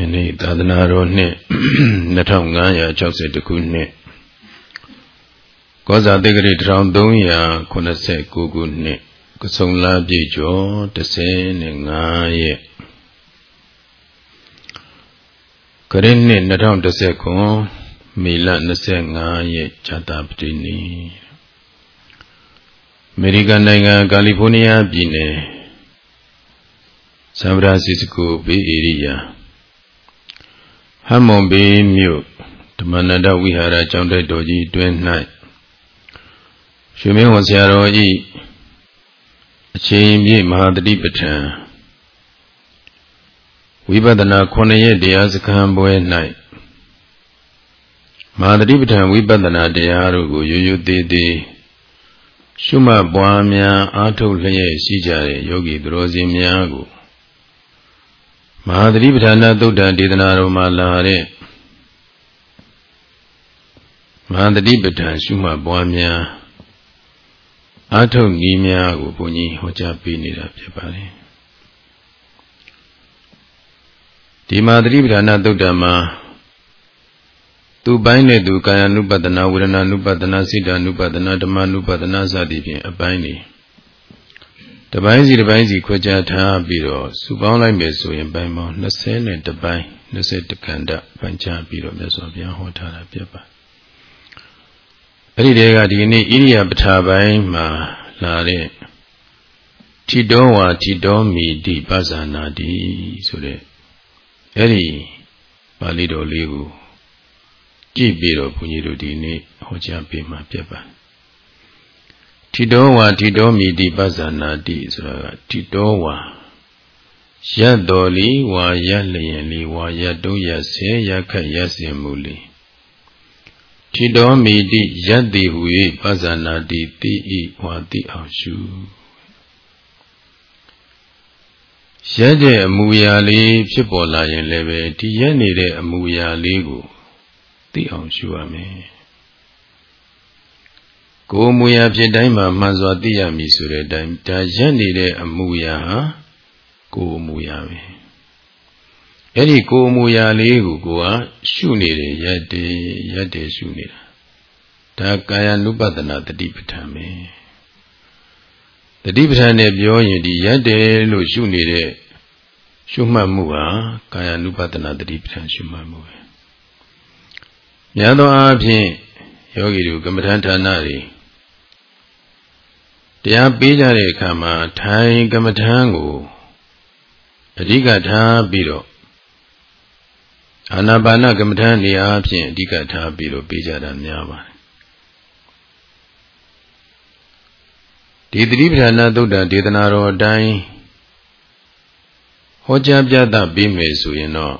ယနေ့သာသနာတော်နှစ်2562ခုနှစ်ကောဇာတိဂရိ1389ခုနှစ်ကဆုံလာပြည့်ကျော်35ရက်ကရင်နှစ်2010ခုမေလ25ရက်ဇာတာပတိနေ့အမေရိကန်နိုင်ငံကယ်လီဖိုးနီးယားပြည်နယ်ဆန်ဖရန်စစ္စကိုဘေးဧရိယာ ဟမ္မွန်ဘေးမြို့ဓမ္မနန္ဒဝိဟာရကျောင်းတိုက်တော်ကြီးတွင်၌ရွှေမင်းဝန်ဆရာတော်ဤအချိန်ပြည့်မဟာတတိပဋ္ဌာန်ဝိပဿနာ9ရက်တရားစခန်းပွဲ၌မဟာတတိပဋ္ဌာန်ဝိပဿနာတရားတို့ကိုရိုးရိုးသေးသေးရှုမှတ်ပွားများအားထုတ်လျက်ရှိကြတဲ့ယောဂီသူတော်စင်များကို မဟာသတိပဋ္ဌာနာသုတ်တံဒေသနာတော်မှာလာတဲ့မဟာသတိပဋ္ဌာန်ရှုမှတ်ပွားများအာထုတ်နည်းများကိုဘုန်းကြီးဟောကြားပေးနေတာဖြစ်ပါတယ်ဒီမဟာသတိပဋ္ဌာနာသုတ်တံမှာသူပိုင်းနဲ့သူကာယ ानु ပတနာဝေဒနာ ानु ပတနာစိတ္တ ानु ပတနာဓမ္မ ानु ပတနာစသည်ဖြင့်အပိုင်းနေ တပိုင်းစီတပိုင်းစီခွဲခြားထားပြီးတော့စုပေါင်းလိုက်မယ်ဆိုရင်ပိုင်းပေါင်း20နဲ့တပိုင်း20ကန္တပိုင်းခြားပြီးတော့မြတ်စွာဘုရားဟောထားတာပြပါအဲ့ဒီတည်းကဒီနေ့ဣရိယာပဋ္ဌာပိုင်းမှာလာတဲ့ထီတော်ဝါထီတော်မီတိပဇာနာတိဆိုတဲ့အဲ့ဒီပါဠိတော်လေးကိုကြည့်ပြီးတော့ဘုန်းကြီးတို့ဒီနေ့ဟောကြားပေးမှာပြပါ ထိတောဝါထိတောမိတိပဇာနာတိဆိုတာကထိတောဝါရတ်တော်လီဝါရလျင်လီဝါရတုံးရဆဲရခတ်ရစင်မူလီထိတောမိတိယတ်တိဟူ၏ပဇာနာတိတိဤဝါတိအောင်ရှုရက်တဲ့အမူအရာလေးဖြစ်ပေါ်လာရင်လည်းပဲဒီရက်နေတဲ့အမူအရာလေးကိုသိအောင်ရှုရမယ် ကိုယ်မူရာဖြစ်တိုင်းမှာမှန်စွာသိရမည်ဆိုတဲ့အတိုင်းဒါရက်နေတဲ့အမူအရာဟာကိုယ်အမူအရာပဲအဲ့ဒီကိုယ်အမူအရာလေးကိုကိုကရှုနေတယ်ရက်တယ်ရက်တယ်ရှုနေတာဒါကာယ ानु ပဒနာတတိပဋ္ဌာန်ပဲတတိပဋ္ဌာန်နဲ့ပြောရင်ဒီရက်တယ်လို့ရှုနေတဲ့ရှုမှတ်မှုဟာကာယ ानु ပဒနာတတိပဋ္ဌာန်ရှုမှတ်မှုပဲများသောအားဖြင့်ယောဂီတို့ကမ္မဋ္ဌာန်းဌာနတွေ တရားပေးကြတဲ့အခါမှာထိုင်ကမ္မဋ္ဌာန်းကိုအဓိကထားပြီးတော့အာနာပါနကမ္မဋ္ဌာန်းနေအားဖြင့်အဓိကထားပြီးတော့ပေးကြတာများပါတယ်ဒီသတိပဋ္ဌာန်သုတ်တံဒေသနာတော်အတိုင်းဟောကြားပြသပေးမယ်ဆိုရင်တော့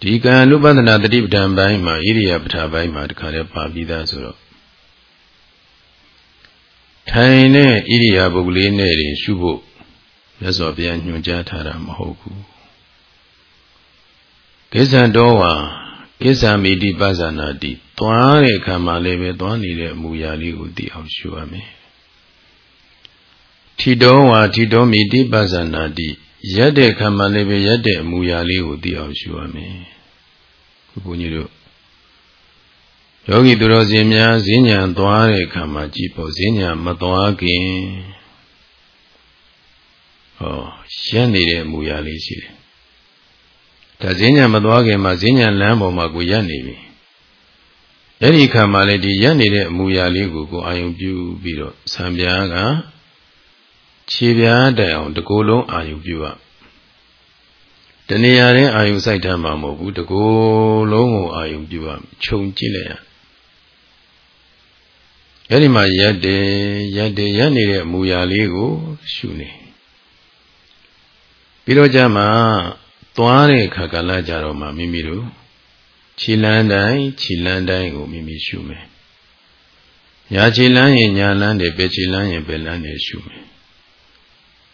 ဒီကံ ानु ပဒနာတတိပဋ္ဌာန်ပိုင်းမှာဣရိယာပဋ္ဌာပိုင်းမှာတခါတည်းပါပြီးသားဆိုတော့ ထိုင်တဲ့ဣရိယာပုဂ္ဂလေးနဲ့တွေရှုဖို့မြတ်စွာဘုရားညွှန်ကြားထားတာမဟုတ်ဘူးကိစ္ဆံတော်ဝါကိစ္ဆာမိတိပဇာနာတိသွားတဲ့အခါမှာလည်းပဲသွားနေတဲ့အမူအရာလေးကိုသိအောင်ရှုရမယ်ထီတော်ဝါထီတော်မိတိပဇာနာတိရက်တဲ့အခါမှာလည်းပဲရက်တဲ့အမူအရာလေးကိုသိအောင်ရှုရမယ်ဘုန်းကြီးတို့ ယောဂီသူတော်စင်များဈဉ္ညာသွားတဲ့အခါမှာကြည်ဖို့ဈဉ္ညာမသွားခင်ဟောရက်နေတဲ့အမူအရာလေးရှိတယ်ဒါဈဉ္ညာမသွားခင်မှာဈဉ္ညာလမ်းပေါ်မှာကိုရက်နေပြီအဲ့ဒီခါမှာလေဒီရက်နေတဲ့အမူအရာလေးကိုကိုအာယုံပြုပြီးတော့ဆံပြားကခြေပြားတိုင်အောင်တကူလုံးအာယုံပြုရတဏှာရင်အာယုစိုက်ထားမှာမဟုတ်ဘူးတကူလုံးကိုအာယုပြုရခြုံကြည့်လိုက်ရ အဲ့ဒီမှာရက်တယ်ရက်တယ်ရက်နေတဲ့အမူအရာလေးကို ရှုနေပြီးတော့ကြမှာသွားတဲ့ခါကလာကြတော့မှမိမိတို့ခြေလန်းတိုင်းခြေလန်းတိုင်းကိုမိမိရှုမယ်ညာခြေလန်းရင်ညာလန်းတယ်ပဲခြေလန်းရင်ပဲလန်းတယ်ရှုမယ်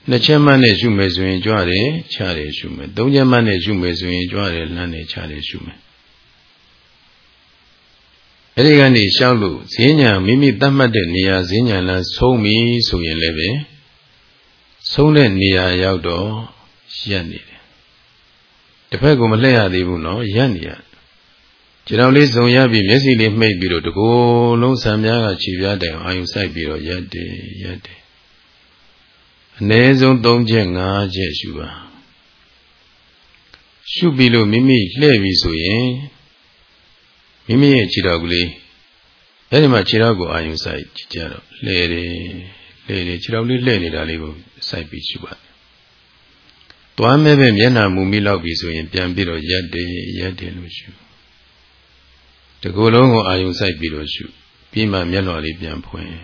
နှစ်ချက်မှနဲ့ရှုမယ်ဆိုရင်ကြွတယ်ချတယ်ရှုမယ်သုံးချက်မှနဲ့ရှုမယ်ဆိုရင်ကြွတယ်လမ်းတယ်ချတယ်ရှုမယ် အဲ့ဒီကနေရှောက်လို့ဈဉ္ညာမိမိသတ်မှတ်တဲ့နေရာဈဉ္ညာလမ်းဆုံးပြီဆိုရင်လည်းပဲဆုံးတဲ့နေရာရောက်တော့ရက်နေတယ်တစ်ဖက်ကမလှည့်ရသေးဘူးနော်ရက်နေရခြေတော်လေးစုံရပြီးမျက်စိလေးမှိတ်ပြီးတော့တကိုယ်လုံးဆံပြားကခြေပြားတိုင်အာယုစိုက်ပြီးတော့ရက်တယ်ရက်တယ်အ ਨੇ ဆုံး၃ချက်၅ချက်ရှုပါရှုပြီးလို့မိမိလှည့်ပြီဆိုရင် မိမိရဲ့ခြေတော်ကလေးအဲဒီမှာခြေတော်ကိုအာယုစိုက်ကြတော့လှည့်တယ်လှည့်တယ်ခြေတော်လေးလှည့်နေတာလေးကိုစိုက်ပြီးရှုပါသွားမဲ့ပဲမျက်နှာမူမိလောက်ပြီဆိုရင်ပြန်ပြီးတော့ရက်တယ်ရက်တယ်လို့ရှုတကူလုံးကိုအာယုစိုက်ပြီးတော့ရှုပြီးမှမျက်နှာလေးပြန်ဖွင့်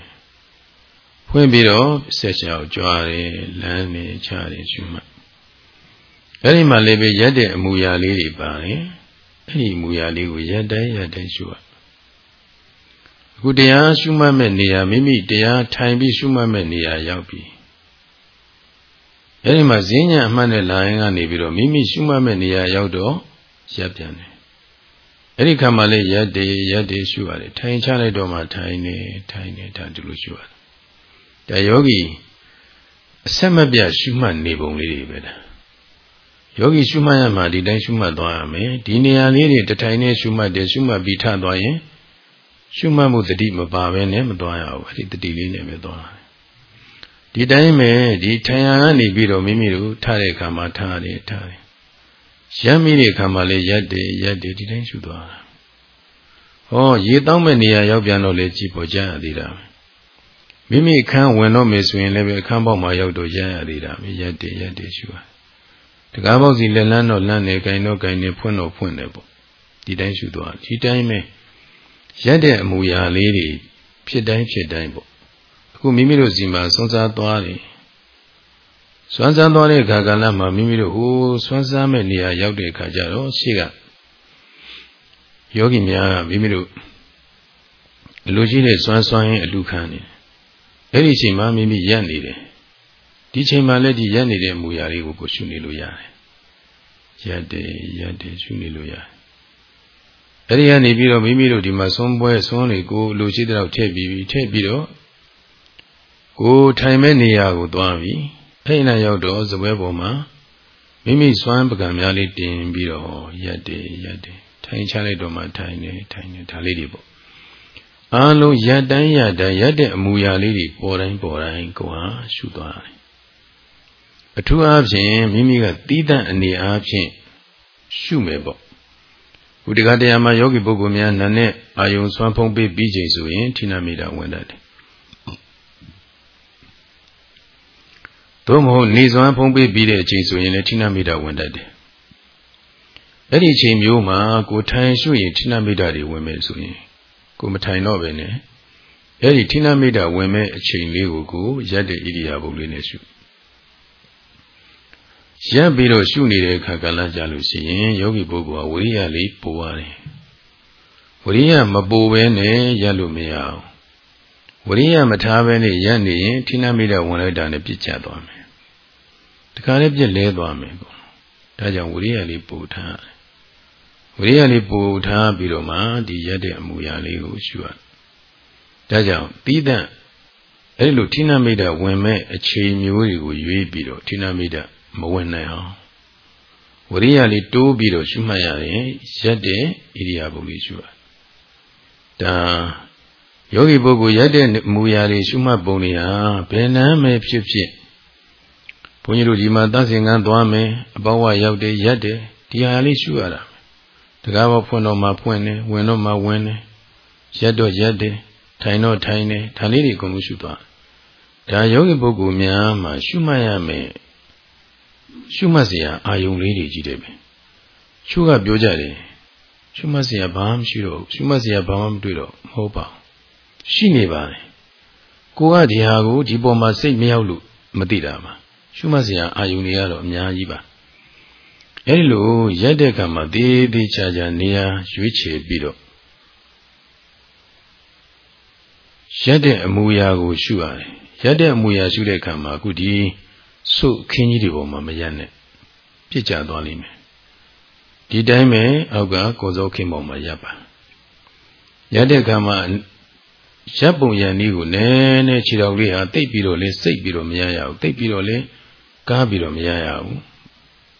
ဖွင့်ပြီးတော့ဆက်ချောက်ကြွားတယ်လမ်းနေချတယ်ရှုမှအဲ့ဒီမှာလည်းပဲရက်တဲ့အမူအရာလေးတွေပါတယ် အဲ့ဒီအမူအရာလေးကိုရက်တိုင်းရက်တိုင်းရှုရအခုတရားရှုမှတ်မဲ့နေရာမိမိတရားထိုင်ပြီးရှုမှတ်မဲ့နေရာရောက်ပြီအဲဒီမှာဈဉ္ညာအမှတ်နဲ့လာရင်ကနေပြီးတော့မိမိရှုမှတ်မဲ့နေရာရောက်တော့ရပ်ပြန်တယ်အဲ့ဒီခါမှလည်းရက်တည်ရက်တည်ရှုရတယ်ထိုင်ချလိုက်တော့မှထိုင်နေထိုင်နေဒါဒီလိုရှုရတယ်ဒါယောဂီအဆက်မပြတ်ရှုမှတ်နေပုံလေးတွေပဲဒါ ယောဂီရှုမှတ်ရမှာဒီတိုင်းရှုမှတ်သွားရမယ်ဒီနေရာလေးတွေတထိုင်နဲ့ရှုမှတ်တယ်ရှုမှတ်ပြီးထသွားရင်ရှုမှတ်မှုတတိမပါဘဲနဲ့မသွားရဘူးအဲ့ဒီတတိလေးနဲ့ပဲသွားဒီတိုင်းပဲဒီထိုင်ရကနေပြီးတော့မိမိတို့ထားတဲ့အခါမှာထားတယ်ထားတယ်ရပ်မိတဲ့အခါမှာလည်းရက်တယ်ရက်တယ်ဒီတိုင်းရှုသွားတာဟောရေတောင်းမဲ့နေရာရောက်ပြန်တော့လေကြည်ပေါ်ကြရသေးတာမိမိအခန်းဝင်တော့မယ်ဆိုရင်လည်းပဲအခန်းပေါက်မှာရောက်တော့ရရသေးတာရက်တယ်ရက်တယ်ရှုရတ ကားပေါက်စီလက်လန်းတော့လန်းနေဂိုင်တော့ဂိုင်နေဖွင့်တော့ဖွင့်တယ်ပေါ့ဒီတိုင်းရှုသွားဒီတိုင်းပဲရက်တဲ့အမူအရာလေးတွေဖြစ်တိုင်းဖြစ်တိုင်းပေါ့အခုမိမိတို့စီမှာစွန့်စားသွားတယ်စွမ်းစားသွားတဲ့အခါကာလမှာမိမိတို့ဟိုစွမ်းစားမဲ့နေရာရောက်တဲ့အခါကျတော့ရှေ့ကယောဂီများမိမိတို့အလိုရှိတဲ့စွမ်းစွမ်းရင်အလူခံနေအဲ့ဒီအချိန်မှာမိမိရက်နေတယ် ဒီချိန်မှာလည်းဒီရက်နေတဲ့အမူအရာလေးကိုကိုရှုနေလို့ရတယ်ရက်တယ်ရက်တယ်ရှုနေလို့ရတယ်အဲ့ဒီကနေပြီးတော့မိမိတို့ဒီမှာသွန်းပွဲသွန်းတွေကိုလူရှိတဲ့တော့ထည့်ပြီးပြီးထည့်ပြီးတော့ကိုထိုင်မဲ့နေရာကိုသွားပြီးအဲ့နာရောက်တော့ဇပွဲပေါ်မှာမိမိစွမ်းပကံများလေးတင်ပြီးတော့ရက်တယ်ရက်တယ်ထိုင်ချလိုက်တော့မှထိုင်နေထိုင်နေဒါလေးတွေပေါ့အားလုံးရက်တိုင်းရက်တိုင်းရက်တဲ့အမူအရာလေးတွေပေါ်တိုင်းပေါ်တိုင်းကိုဟာရှုသွားတယ် အထူးအားဖြင့်မိမိကတီးတန့်အနေအားဖြင့်ရှုမယ်ပေါ့ဘုဒ္ဓဂတရားမှာယောဂီပုဂ္ဂိုလ်များနာနဲ့အာယုံစွမ်းဖုံးပေးပြီးချိန်ဆိုရင်ဌိနမိတာဝင်တတ်တယ်သို့မဟုတ်နေစွမ်းဖုံးပေးပြီးတဲ့အချိန်ဆိုရင်လည်းဌိနမိတာဝင်တတ်တယ်အဲ့ဒီအချိန်မျိုးမှာကိုထိုင်ရှုရင်ဌိနမိတာတွေဝင်မယ်ဆိုရင်ကိုမထိုင်တော့ပဲနဲ့အဲ့ဒီဌိနမိတာဝင်မဲ့အချိန်လေးကိုကိုရက်တဲ့ဣရိယာပုလေးနဲ့ရှု ရပ်ပြီးတော့ရှုနေတဲ့အခါကလည်းကြာလို့ရှိရင်ယောဂီပုဂ္ဂိုလ်ကဝိရိယလေးပိုးရတယ်ဝိရိယမပိုးဘဲနဲ့ရပ်လို့မရအောင်ဝိရိယမထားဘဲနဲ့ရပ်နေရင်ဌိနမိတာဝင်လိုက်တာနဲ့ပြစ်ကျသွားမယ်တခါလေးပြစ်လဲသွားမယ်ကောဒါကြောင့်ဝိရိယလေးပို့ထားဝိရိယလေးပို့ထားပြီးတော့မှဒီရက်တဲ့အမူအရာလေးကိုရှုရဒါကြောင့်တီးတန့်အဲ့လိုဌိနမိတ်ဝင်မဲ့အခြေမျိုးတွေကိုရွေးပြီးတော့ဌိနမိတ် မဝင်နိုင်အောင်ဝိရိယလေးတိုးပြီးတော့ရှုမှတ်ရတယ်ရက်တဲ့ဣရိယာပုလေးရှုရဒါယောဂီပုဂ္ဂိုလ်ရက်တဲ့မူရာတွေရှုမှတ်ပုံတွေဟာဘယ်နှမ်းပဲဖြစ်ဖြစ်ဘုန်းကြီးတို့ဒီမှာသတ်စင်ကန်းသွားမယ်အပေါဝရောက်တယ်ရက်တယ်ဒီဟာလေးရှုရတာတကားဘောဖွင့်တော့မှဖွင့်တယ်ဝင်တော့မှဝင်တယ်ရက်တော့ရက်တယ်ထိုင်တော့ထိုင်တယ်ဒါလေးတွေအကုန်လုံးရှုသွားဒါယောဂီပုဂ္ဂိုလ်များမှာရှုမှတ်ရမယ် ရှုမှတ်စရာအာယုံလေးတွေကြီးတယ်ပဲရှုကပြောကြတယ်ရှုမှတ်စရာဘာမှမရှိတော့ရှုမှတ်စရာဘာမှမတွေ့တော့မဟုတ်ပါဘူးရှိနေပါတယ်ကိုကဒီဟာကိုဒီပေါ်မှာစိတ်မရောက်လို့မသိတာပါရှုမှတ်စရာအာယုံတွေကတော့အများကြီးပါအဲ့လိုရက်တဲ့ကမှာတည်တည်ချာချာနေရာရွေးချယ်ပြီးတော့ရက်တဲ့အမူအရာကိုရှုရတယ်ရက်တဲ့အမူအရာရှုတဲ့ကမှာအခုဒီ ဆုခင်းကြီးတွေပေါ်မှာမရက်နဲ့ပြစ်ကြသွားလိမ့်မယ်ဒီတိုင်းပဲအောက်ကကိုစောခင်းပေါ်မှာရပ်ပါရက်တဲ့အခါမှာရပ်ပုံရံနည်းကိုနည်းနည်းခြေတော်လေးဟာတိတ်ပြီးတော့လေစိတ်ပြီးတော့မရရဘူးတိတ်ပြီးတော့လေကားပြီးတော့မရရဘူး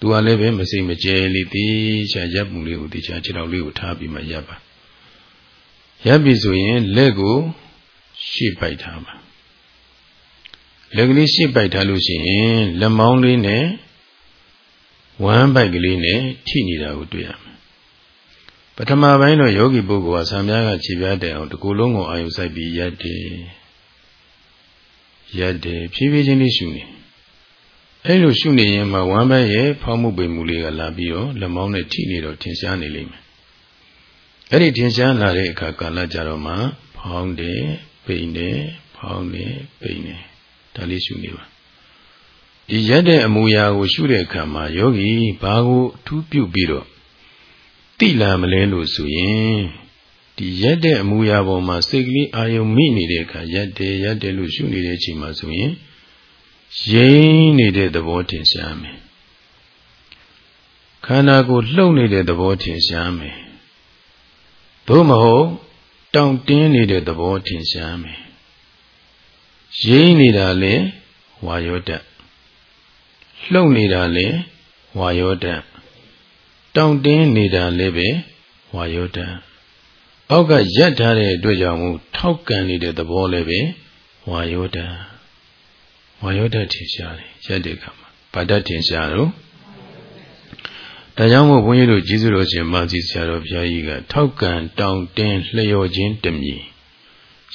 သူကလည်းပဲမစိမကြဲလေးတေချာရပ်မှုလေးကိုတေချာခြေထောက်လေးကိုထားပြီးမှရပ်ပါရပ်ပြီဆိုရင်လက်ကိုရှေ့ပိုက်ထားပါ လက်ကလေးရှေ့ပိုက်ထားလို့ရှိရင်လက်မောင်းလေးနဲ့ဝမ်းပိုက်ကလေးနဲ့ထိနေတာကိုတွေ့ရမယ်ပထမပိုင်းတော့ယောဂီပုဂ္ဂိုလ်ကဆံပြားကခြေပြားတဲ့အောင်ဒီကိုယ်လုံးကိုအာယုစိုက်ပြီးရက်တယ်ရက်တယ်ဖြည်းဖြည်းချင်းလေးရှုနေအဲလိုရှုနေရင်မှဝမ်းဘက်ရဲ့ဖောက်မှုပိန်မှုလေးကလာပြီးတော့လက်မောင်းနဲ့ထိနေတော့ထင်ရှားနေလိမ့်မယ်အဲ့ဒီထင်ရှားလာတဲ့အခါကာလကြတော့မှဖောင်းတယ်ပိန်တယ်ဖောင်းတယ်ပိန်တယ် ဒါလေးရှုနေပါဒီရက်တဲ့အမူအရာကိုရှုတဲ့အခါမှာယောဂီဘာကိုအထူးပြုပြီးတော့တိလာမလဲလို့ဆိုရင်ဒီရက်တဲ့အမူအရာပေါ်မှာစိတ်ကလေးအာယုံမိနေတဲ့အခါရက်တယ်ရက်တယ်လို့ရှုနေတဲ့အချိန်မှာဆိုရင်ရင်းနေတဲ့သဘောထင်ရှားမယ်ခန္ဓာကိုလှုပ်နေတဲ့သဘောထင်ရှားမယ်သို့မဟုတ်တောင့်တင်းနေတဲ့သဘောထင်ရှားမယ် ရင်းနေတာလေဝါယောတလှုပ်နေတာလေဝါယောတတောင့်တင်းနေတာလည်းပဲဝါယောတအောက်ကရက်ထားတဲ့အတွက်ကြောင့်ထောက်ကန်နေတဲ့သဘောလည်းပဲဝါယောတဝါယောတထင်ရှားတယ်ရက်တဲ့အခါမှာဗာတထင်ရှားတော့ဒါကြောင့်မို့ဘုန်းကြီးတို့ကျေးဇူးတော်ရှင်မာစီဆရာတော်ဘုရားကြီးကထောက်ကန်တောင်းတင်းလျော်ခြင်းတမည်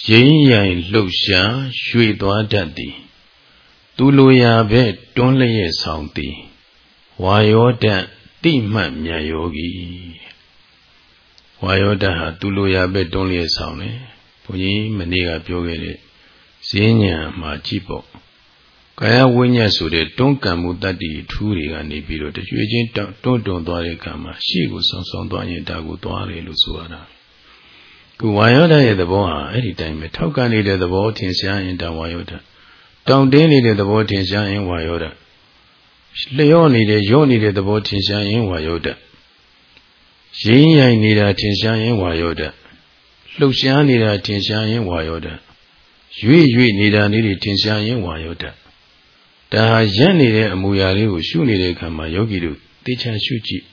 ရင်းရိုင်လှုပ်ရှားရွှေသွားတတ်သည်သူလိုရာဘဲတွန်းလျက်ဆောင်သည်ဝါယောတတိမှတ်မြတ်ယောဂီဝါယောတဟာသူလိုရာဘဲတွန်းလျက်ဆောင်တယ်ဘုန်းကြီးမနေ့ကပြောခဲ့တဲ့ဈဉ္ညာမှာကြည့်ပေါ့ကာယဝိညာဉ်ဆိုတဲ့တွန်းကံမှုတတ္တိထူးတွေကနေပြီးတော့တရွေချင်းတွန်းတွန်းသွားတဲ့ကံမှာရှေ့ကိုဆောင်းဆောင်းသွားရင်ဒါကိုသွားတယ်လို့ဆိုရတာ ခုဝါယောဓာရဲ့သဘောဟာအဲ့ဒီတိုင်းပဲထောက်ကန်နေတဲ့သဘောထင်ရှားရင်ဒါဝါယောဓာတောင်တင်းနေတဲ့သဘောထင်ရှားရင်ဝါယောဓာလျော့နေတဲ့ရော့နေတဲ့သဘောထင်ရှားရင်ဝါယောဓာရင်းရိုင်နေတာထင်ရှားရင်ဝါယောဓာလှုပ်ရှားနေတာထင်ရှားရင်ဝါယောဓာရွေ့ရွေ့နေတာလေးတွေထင်ရှားရင်ဝါယောဓာဒါဟာရက်နေတဲ့အမူအရာလေးကိုရှုနေတဲ့အခါမှာယောဂီတို့တေချာရှုကြည့်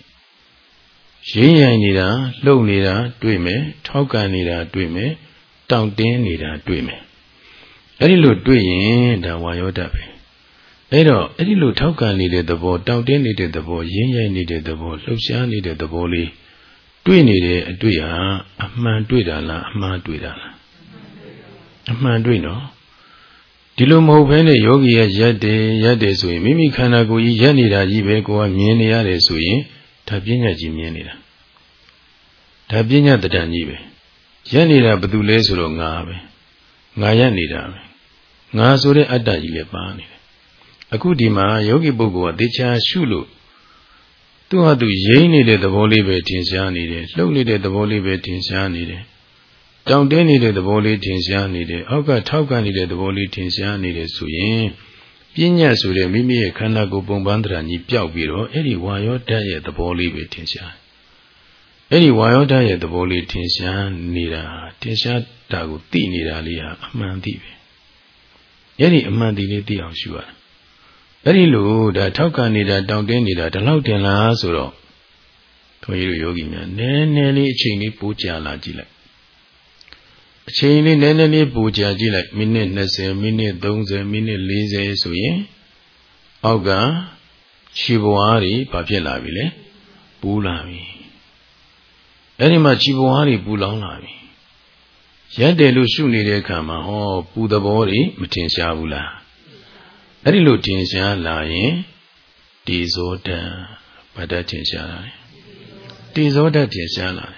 ရင်းရိုင်နေတာလှုပ်နေတာတွေ့မယ်ထောက်ကန်နေတာတွေ့မယ်တောင့်တင်းနေတာတွေ့မယ်အဲ့ဒီလိုတွေ့ရင်ဒါဝါယောဓာတ်ပဲအဲ့တော့အဲ့ဒီလိုထောက်ကန်နေတဲ့သဘောတောင့်တင်းနေတဲ့သဘောရင်းရိုင်နေတဲ့သဘောလှုပ်ရှားနေတဲ့သဘောလေးတွေ့နေတဲ့အတွေ့ဟာအမှန်တွေ့တာလားအမှားတွေ့တာလားအမှန်တွေ့နော်ဒီလိုမဟုတ်ဘဲနဲ့ယောဂီရဲ့ရက်တယ်ရက်တယ်ဆိုရင်မိမိခန္ဓာကိုယ်ကြီးရက်နေတာကြီးပဲကိုကမြင်နေရတယ်ဆိုရင် ဒါပညာကြီးမြင်နေတာဒါပညာတတန်ကြီးပဲရက်နေတာဘယ်သူလဲဆိုတော့ငါပဲငါရက်နေတာပဲငါဆိုတဲ့အတ္တကြီးလည်းပါနေတယ်အခုဒီမှာယောဂီပုဂ္ဂိုလ်ကတေချာရှုလို့သူ့ဟာသူရင်းနေတဲ့သဘောလေးပဲထင်ရှားနေတယ်လှုပ်နေတဲ့သဘောလေးပဲထင်ရှားနေတယ်တောင့်တင်းနေတဲ့သဘောလေးထင်ရှားနေတယ်အောက်ကထောက်ကန်နေတဲ့သဘောလေးထင်ရှားနေတယ်ဆိုရင် ပြဉ္ညာဆိုတဲ့မိမိရဲ့ခန္ဓာကိုယ်ပုံပန်းတရားကြီးပျောက်ပြီးတော့အဲ့ဒီဝါယောဓာတ်ရဲ့သဘောလေးပဲထင်ရှားအဲ့ဒီဝါယောဓာတ်ရဲ့သဘောလေးထင်ရှားနေတာထင်ရှားတာကိုသိနေတာလေးဟာအမှန်သိပဲအဲ့ဒီအမှန်သိလေးသိအောင်ရှုရအဲ့ဒီလိုဒါထောက်ကန်နေတာတောင့်တင်းနေတာဒီလောက်တင်လားဆိုတော့ခွန်ကြီးတို့ယောဂီများနည်းနည်းလေးအချိန်လေးပိုးကြလာကြည့်လိုက် အချိန်လေးနည်းနည်းလေးပူကြကြည့်လိုက်မိနစ်20မိနစ်30မိနစ်40ဆိုရင်အောက်ကခြေပွားတွေဘာဖြစ်လာပြီလဲပူလာပြီအဲ့ဒီမှာခြေပွားတွေပူလောင်လာပြီရက်တယ်လို့ရှုနေတဲ့အခါမှာဟောပူသဘောတွေမထင်ရှားဘူးလားအဲ့ဒီလိုထင်ရှားလာရင်ဒီဇောတံဘာတထင်ရှားလာလဲဒီဇောတထင်ရှားလာတယ်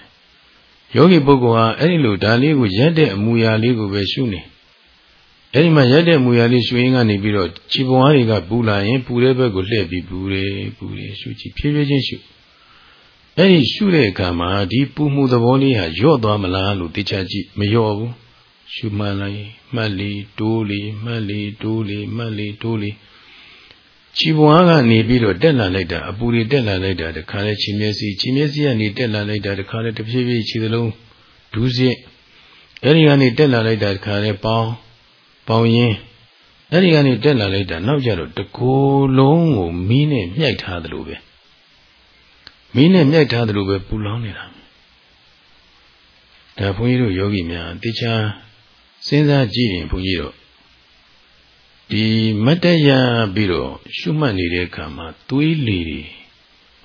ယောဂီပုဂ္ဂိုလ်ဟာအဲ့ဒီလိုဒါလေးကိုရက်တဲ့အမူအရာလေးကိုပဲရှုနေအဲ့ဒီမှာရက်တဲ့အမူအရာလေးရှုရင်းကနေပြီးတော့ခြေပွားတွေကပူလာရင်ပူတဲ့ဘက်ကိုလှည့်ပြီးပူတယ်ပူတယ်ရှုကြည့်ဖြည်းဖြည်းချင်းရှုအဲ့ဒီရှုတဲ့အခါမှာဒီပူမှုသဘောလေးဟာညော့သွားမလားလို့သိချကြည့်မလျော့ဘူးရှုမှန်လိုက်မှတ်လီတိုးလီမှတ်လီတိုးလီမှတ်လီတိုးလီ ခြေပွားကနေပြီးတော့တက်လာလိုက်တာအပူတွေတက်လာလိုက်တာတခါလဲခြေမျက်စိခြေမျက်စိကနေတက်လာလိုက်တာတခါလဲတဖြည်းဖြည်းခြေသလုံးဒူးစစ်အဲဒီကနေတက်လာလိုက်တာတခါလဲပေါင်းပေါင်းရင်းအဲ့ဒီကနေတက်လာလိုက်တာနောက်ကျတော့တကိုယ်လုံးကိုမီးနဲ့မြိုက်ထားသလိုပဲမီးနဲ့မြိုက်ထားသလိုပဲပူလောင်နေတာဒါဘုန်းကြီးတို့ယောဂီများတေချာစဉ်းစားကြည့်ရင်ဘုန်းကြီးတို့ ဒီမတ္တရပြီးတော့ရှုမှတ်နေတဲ့အခါမှာသွေးလေတွေ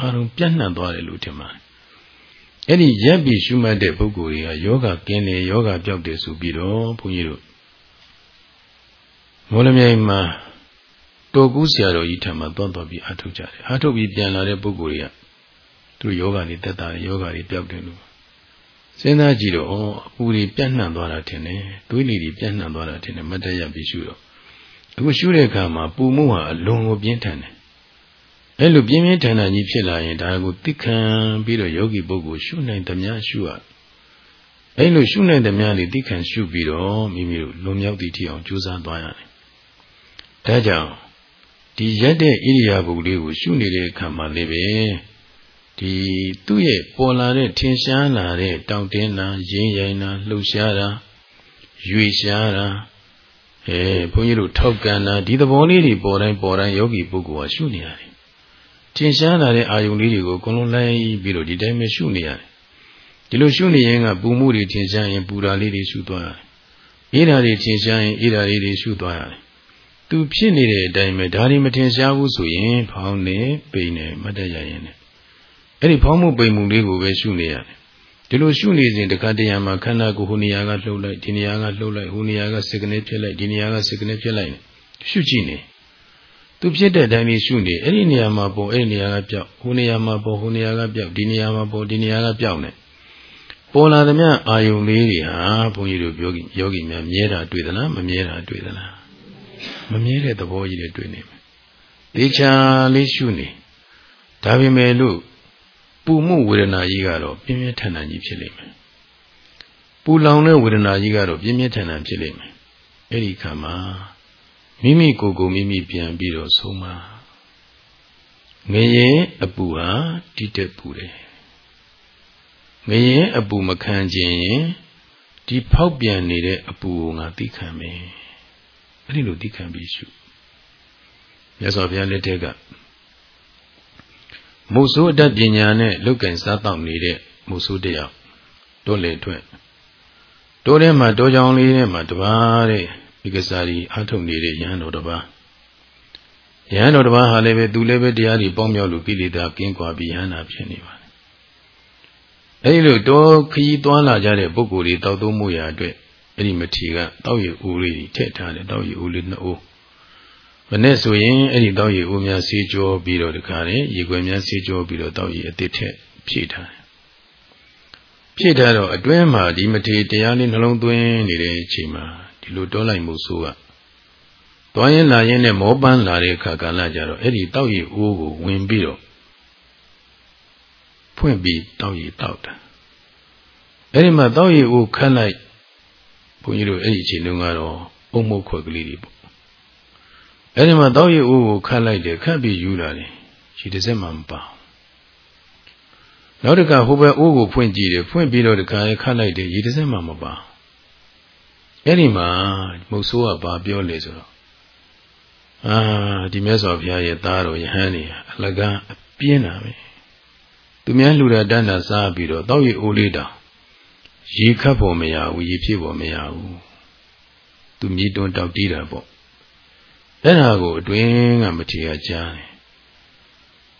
အာရုံပြန့်နှံ့သွားတယ်လို့ထင်ပါတယ်အဲ့ဒီရက်ပြီးရှုမှတ်တဲ့ပုဂ္ဂိုလ်တွေကယောဂကင်းတယ်ယောဂပြောက်တယ်ဆိုပြီးတော့ဘုန်းကြီးတို့မောလမြိုင်မှာတော်ကူးဆရာတော်ကြီးထံမှာသွားသွားပြီးအထုတ်ကြတယ်အထုတ်ပြီးပြန်လာတဲ့ပုဂ္ဂိုလ်တွေကသူယောဂတွေတက်တာယောဂတွေပြောက်တယ်လို့စဉ်းစားကြည့်တော့ဩအပူတွေပြန့်နှံ့သွားတာထင်တယ်တွေးလေတွေပြန့်နှံ့သွားတာထင်တယ်မတ္တရပြီးရှုတော့ အခုရှုတဲ့အခါမှာပူမှုဟာအလွန်ကိုပြင်းထန်တယ်အဲ့လိုပြင်းပြင်းထန်ထန်ကြီးဖြစ်လာရင်ဒါကိုသိခံပြီးတော့ယောဂီပုဂ္ဂိုလ်ရှုနိုင်သမျှရှုရအဲ့လိုရှုနိုင်သမျှလေးသိခံရှုပြီးတော့မိမိတို့လွန်မြောက်သည့်ထိအောင်ကြိုးစားသွားရတယ်ဒါကြောင့်ဒီရက်တဲ့ဣရိယာပုလေးကိုရှုနေတဲ့အခါမှာလည်းပဲဒီသူ့ရဲ့ပေါ်လာတဲ့ထင်ရှားလာတဲ့တောင့်တင်းတာရင်းရိုင်တာလှုပ်ရှားတာရွေရှားတာ အဲဘုန်းကြီးတို့ထောက်ကန်တာဒီသဘောလေးတွေပေါ်တိုင်းပေါ်တိုင်းယောဂီပုဂ္ဂိုလ်ဟာရှုနေရတယ်ထင်ရှားလာတဲ့အာယုန်လေးတွေကိုအကုန်လုံးလိုက်ပြီးတော့ဒီတိုင်းပဲရှုနေရတယ်ဒီလိုရှုနေရင်ကပူမှုတွေထင်ရှားရင်ပူတာလေးတွေရှုသွားရတယ်အေးဓာတွေထင်ရှားရင်အေးဓာလေးတွေရှုသွားရတယ်သူဖြစ်နေတဲ့အတိုင်းပဲဒါတွေမထင်ရှားဘူးဆိုရင်ဖောင်းနေပိန်နေမတ်တရရင်နဲ့အဲ့ဒီဖောင်းမှုပိန်မှုလေးကိုပဲရှုနေရတယ် ဒီလိုရှုနေစဉ်တခါတရံမှာခန္ဓာကိုယ်ဟိုနေရာကလှုပ်လိုက်ဒီနေရာကလှုပ်လိုက်ဟိုနေရာကစကနေဖြစ်လိုက်ဒီနေရာကစကနေဖြစ်လိုက်ရှုကြည့်နေသူဖြစ်တဲ့အတိုင်းလေးရှုနေအဲ့ဒီနေရာမှာပေါ်အဲ့ဒီနေရာကပြောက်ဟိုနေရာမှာပေါ်ဟိုနေရာကပြောက်ဒီနေရာမှာပေါ်ဒီနေရာကပြောက်နေပေါ်လာသမျှအာယုံလေးတွေဟာဘုန်းကြီးတို့ပြောကြယောဂီများမြဲတာတွေ့သလားမမြဲတာတွေ့သလားမမြဲတဲ့သဘောကြီးတွေတွေ့နေမယ်တေချာလေးရှုနေဒါပေမဲ့လို့ ပူမှုဝေဒနာကြီးကတော့ပြင်းပြင်းထန်ထန်ကြီးဖြစ်လိမ့်မယ်ပူလောင်တဲ့ဝေဒနာကြီးကတော့ပြင်းပြင်းထန်ထန်ဖြစ်လိမ့်မယ်အဲ့ဒီခါမှာမိမိကိုယ်ကိုမိမိပြန်ပြီးတော့ဆုံးမငရင်အပူဟာတိတက်ပူတယ်ငရင်အပူမခံခြင်းရင်ဒီဖောက်ပြန်နေတဲ့အပူကိုငါသိခံမယ်အဲ့ဒီလိုသိခံပြီးရှုမြတ်စွာဘုရားလက်ထက်က မုတ်ဆိုးအတတ်ပညာနဲ့လုတ်ကင်စားတော့နေတဲ့မုတ်ဆိုးတယောက်တိုးလေထွက်တိုးထဲမှာတိုးချောင်းလေးထဲမှာတပါးတဲ့ဒီကစားကြီးအာထုတ်နေတဲ့ယဟန်တော်တပါးယဟန်တော်တပါးဟာလည်းပဲသူလည်းပဲတရားကြီးပေါင်းမြောက်လို့ကိလေသာကင်းကွာပြီးယဟန်နာဖြစ်နေပါတယ်အဲဒီလိုတောခီးသွားလာကြတဲ့ပုဂ္ဂိုလ်တွေတောက်သုံးမှုရာအတွက်အဲ့ဒီမထီကတောက်ရည်ဦးလေးထည့်ထားတယ်တောက်ရည်ဦးလေးနှစ်ဦး မနဲ့ဆိုရင်အဲ့ဒီတောက်ရည်ဦးများဆေးကြောပြီးတော့တခါလေရေခွေများဆေးကြောပြီးတော့တောက်ရည်အသစ်ထက်ဖြည့်ထားတယ်ဖြည့်ထားတော့အတွင်းမှာဒီမထေတရားလေးနှလုံးသွင်းနေတဲ့အချိန်မှာဒီလိုတောလိုက်မှုဆိုးကသွားရင်လာရင်နဲ့မောပန်းလာတဲ့အခါကာလကြတော့အဲ့ဒီတောက်ရည်ဦးကိုဝင်ပြီးတော့ဖွင့်ပြီးတောက်ရည်တောက်တာအဲ့ဒီမှာတောက်ရည်ဦးခတ်လိုက်ဘုန်းကြီးတို့အဲ့ဒီအချိန်တုန်းကတော့အုံမုတ်ခွက်ကလေးတွေပေါ့ အဲ့ဒီမှာတောက်ရည်အိုးကိုခတ်လိုက်တယ်ခတ်ပြီးယူလာတယ်ခြေတစ်စက်မှမပါနောက်တစ်ခါဟိုဘက်အိုးကိုဖွင့်ကြည့်တယ်ဖွင့်ပြီးတော့တစ်ခါခတ်လိုက်တယ်ခြေတစ်စက်မှမပါအဲ့ဒီမှာမုတ်ဆိုးကဘာပြောလဲဆိုတော့အာဒီမြတ်စွာဘုရားရဲ့သားတော်ယဟန်နေအလကားအပြင်းတာပဲသူများလူရတန်းတာစားပြီးတော့တောက်ရည်အိုးလေးတောင်ရေခတ်ဖို့မရဘူးရေဖြစ်ဖို့မရဘူးသူမြေတွန်းတောက်တီးတာပေါ့ အဲ့ဒါကိုအတွင်းကမထေရကြားတယ်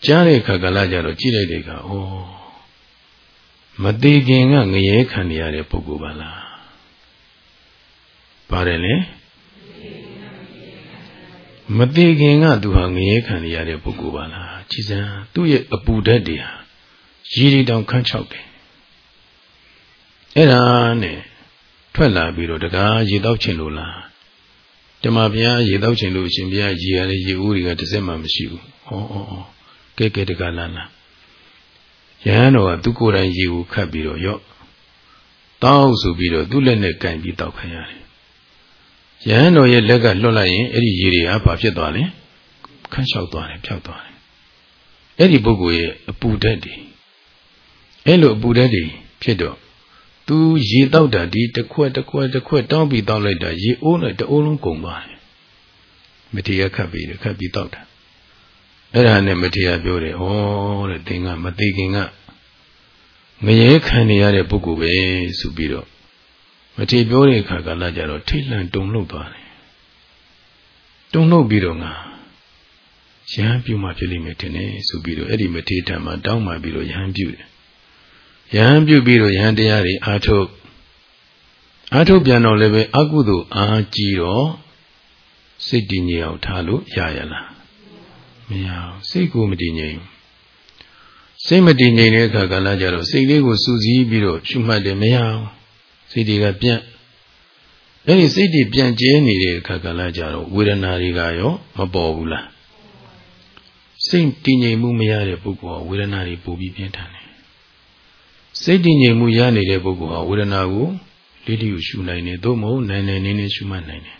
ကြားတဲ့အခါကလည်းကြတော့ကြည့်လိုက်တဲ့အခါဩမသေးခင်ကငရဲခံရတဲ့ပုဂ္ဂိုလ်ပါလားပါတယ်လေမသေးခင်ကသူဟာငရဲခံရတဲ့ပုဂ္ဂိုလ်ပါလားကြည်စံသူ့ရဲ့အပူဓာတ်တွေဟာရည်ရည်တောင်ခန့်ချောက်တယ်အဲ့ဒါနဲ့ထွက်လာပြီးတော့တကားရေတောက်ချင်လို့လား ဓမ္မဘုရားရေတောက်ချင်လို့ရှင်ဘုရားရေရတဲ့ရေဦးတွေကတစ်စက်မှမရှိဘူး။ဩဩဩကဲကဲတကလာလာယဟန်တော်ကသူကိုယ်တိုင်ရေကိုခတ်ပြီးတော့ရော့တောက်ဆိုပြီးတော့သူ့လက်နဲ့ကင်ပြီးတောက်ခံရတယ်။ယဟန်တော်ရဲ့လက်ကလွတ်လိုက်ရင်အဲ့ဒီရေတွေကဘာဖြစ်သွားလဲ။ခန့်လျှောက်သွားတယ်ဖြောက်သွားတယ်။အဲ့ဒီပုဂ္ဂိုလ်ရဲ့အပူဓာတ်တွေအဲ့လိုအပူဓာတ်တွေဖြစ်တော့ သူရေတောက်တာဒီတစ်ခွက်တစ်ခွက်တစ်ခွက်တောင်းပြီးတောက်လိုက်တာရေအိုးနဲ့တအိုးလုံးကုန်သွားတယ်မထေရခတ်ပြီးခတ်ပြီးတောက်တာအဲ့ဒါနဲ့မထေရပြောတယ်ဩတဲ့သင်ကမသိခင်ကငရဲခံနေရတဲ့ပုဂ္ဂိုလ်ပဲဆိုပြီးတော့မထေပြောတဲ့အခါကလည်းကြတော့ထိတ်လန့်တုန်လှုပ်သွားတယ်တုန်လှုပ်ပြီးတော့ငါရဟန်းပြုမှဖြစ်လိမ့်မယ်ထင်တယ်ဆိုပြီးတော့အဲ့ဒီမထေထံမှာတောင်းပန်ပြီးတော့ရဟန်းပြုတယ် ရဟန်းပြုပြီးတော့ရဟန်းတရားတွေအားထုတ်အားထုတ်ပြန်တော့လည်းပဲအကုသို့အားကြီးတော့စိတ်တည်ငြိမ်အောင်ထားလို့ရရလားမရဘူးစိတ်ကိုမတည်ငြိမ်စိတ်မတည်ငြိမ်တဲ့အခါကလည်းကြတော့စိတ်လေးကိုစူးစီးပြီးတော့ရှုမှတ်တယ်မရဘူးစိတ်တွေကပြန့်အဲ့ဒီစိတ်တွေပြန့်ကျဲနေတဲ့အခါကလည်းကြတော့ဝေဒနာတွေကရောမပေါ်ဘူးလားစိတ်တည်ငြိမ်မှုမရတဲ့ပုဂ္ဂိုလ်ကဝေဒနာတွေပိုပြီးပြင်းထန်တယ် စိတ်တည်ငြိမ်မှုရနေတဲ့ပုဂ္ဂိုလ်ဟာဝေဒနာကိုလေးလေးကိုရှုနိုင်တယ်သို့မဟုတ်နိုင်နိုင်နေနေရှုမှတ်နိုင်တယ်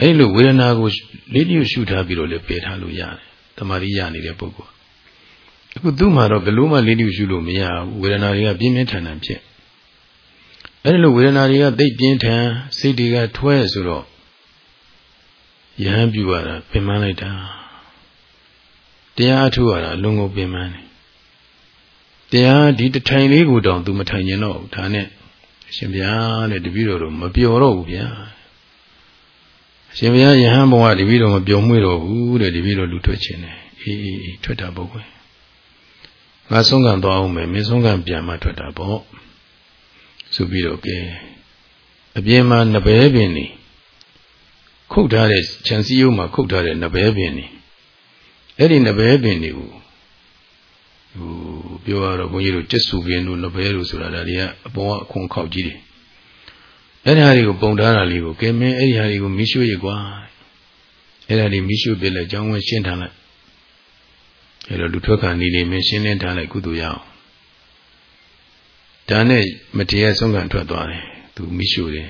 အဲ့လိုဝေဒနာကိုလေးလေးကိုရှုထားပြီးတော့လည်းပယ်ထားလို့ရတယ်တမာရီရနေတဲ့ပုဂ္ဂိုလ်အခုသူ့မှာတော့ဘယ်လို့မှလေးလေးကိုရှုလို့မရဘူးဝေဒနာတွေကပြင်းပြင်းထန်ထန်ဖြစ်အဲ့လိုဝေဒနာတွေကသိပ်ပြင်းထန်စိတ်တွေကထွဲဆိုတော့ယဟန်ပြုရတာပင်ပန်းလိုက်တာတရားအထုရတာအလုံးကိုပင်ပန်းတယ် တရားဒီတထိုင်လေးကိုတောင်သူမထိုင်ကျင်တော့ဘူးဒါနဲ့အရှင်ဘုရားတဲ့တပည့်တော်တို့မပျော်တော့ဘူးဗျာအရှင်ဘုရားယဟန်ဘဝတပည့်တော်မပျော်မွေ့တော့ဘူးတဲ့တပည့်တော်လူထွက်ခြင်းတယ်အေးအေးထွက်တာပေါ့ကွယ်ငါဆုံးကံသွားအောင်မယ်မင်းဆုံးကံပြန်မှထွက်တာပေါ့ဆိုပြီးတော့ကဲအပြင်မှာနဘဲပင်နေခုတ်ထားတဲ့ခြံစည်းရုံးမှာခုတ်ထားတဲ့နဘဲပင်နေအဲ့ဒီနဘဲပင်တွေကို ဟိုပြောရတော့ဘုန်းကြီးတို့ကျက်စုပင်တို့နဘဲတို့ဆိုတာဒါတွေကအပေါ်ကအခွန်ခောက်ကြီးတွေအဲ့ဒီဟာတွေကိုပုံထားတာလေးကိုကဲမင်းအဲ့ဒီဟာတွေကိုမိရှုရကွာအဲ့ဒါတွေမိရှုပြလဲကြောင်းဝင်ရှင်းထားလိုက်အဲ့တော့လူထွက်ခါနေနေမင်းရှင်းလင်းထားလိုက်ကုသိုလ်ရအောင်ဒါနဲ့မတရားဆုံးခံထွက်သွားတယ်သူမိရှုတယ်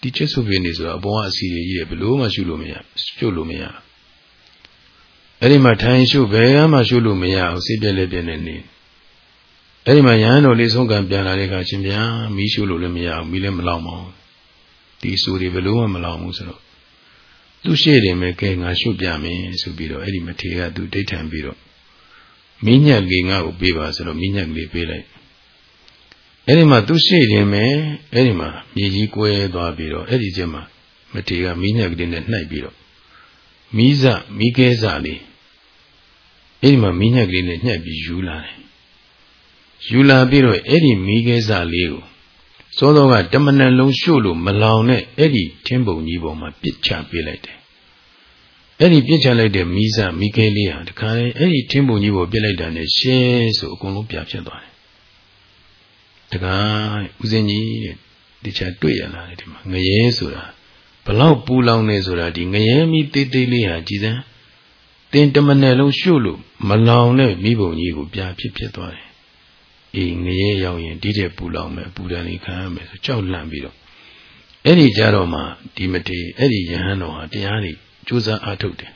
ဒီချက်စုပင်နေဆိုတာအပေါ်ကအစီတွေကြီးတယ်ဘလို့မှရှုလို့မရရှုလို့မရ အဲ့ဒီမှာထိုင်ရှုဘယ်ကမှရှုလို့မရအောင်စိတ်ပြက်လက်ပြက်နေနေအဲ့ဒီမှာရဟန်းတော်လေးဆုံးခံပြန်လာတဲ့အခါရှင်ဗျာမီးရှုလို့လည်းမရဘူးမီးလည်းမလောင်ပါဘူးဒီဆူတွေဘလို့မှမလောင်ဘူးဆိုတော့သူ့ရှေ့တယ်မဲ့ကဲငါရှုပြမယ်ဆိုပြီးတော့အဲ့ဒီမထေရကသူဒိဋ္ဌံပြီးတော့မင်းညက်လေးငါ့ကိုပေးပါဆိုတော့မင်းညက်လေးပေးလိုက်အဲ့ဒီမှာသူရှိရင်ပဲအဲ့ဒီမှာမြေကြီးကွဲသွားပြီးတော့အဲ့ဒီကျမှမထေကမိညက်ကလေးနဲ့နှိုက်ပြီးတော့ မိစမိကဲစလေးအဲ့ဒီမှာမိညက်ကလေးနဲ့ညှက်ပြီးယူလာတယ်ယူလာပြီးတော့အဲ့ဒီမိကဲစလေးကိုစောစောကတမနလုံးရှို့လို့မလောင်နဲ့အဲ့ဒီထင်းပုံကြီးပေါ်မှာပြစ်ချပေးလိုက်တယ်အဲ့ဒီပြစ်ချလိုက်တဲ့မိစမိကဲလေးဟာတခါလေအဲ့ဒီထင်းပုံကြီးပေါ်ပြစ်လိုက်တာနဲ့ရှဲဆိုအကုန်လုံးပြဖြစ်သွားတယ်တကားဦးစင်းကြီးတဲ့ဒီချာတွေ့ရလာတယ်ဒီမှာငရဲဆိုတာ ဘလောက်ပူလောင်နေဆိုတာဒီငရဲမီတေးသေးလေးဟာကြည်စမ်းတင်တမနယ်လုံးရှို့လို့မလောင်တဲ့မိဘုံကြီးကိုပြဖြစ်ဖြစ်သွားတယ်အေးငရဲရောက်ရင်ဒီတဲ့ပူလောင်မယ်ပူဒဏ်လေးခံရမယ်ဆိုကြောက်လန့်ပြီးတော့အဲ့ဒီကြတော့မှဒီမတေအဲ့ဒီယဟန်တော်ဟာတရားတွေကြိုးစားအားထုတ်တယ်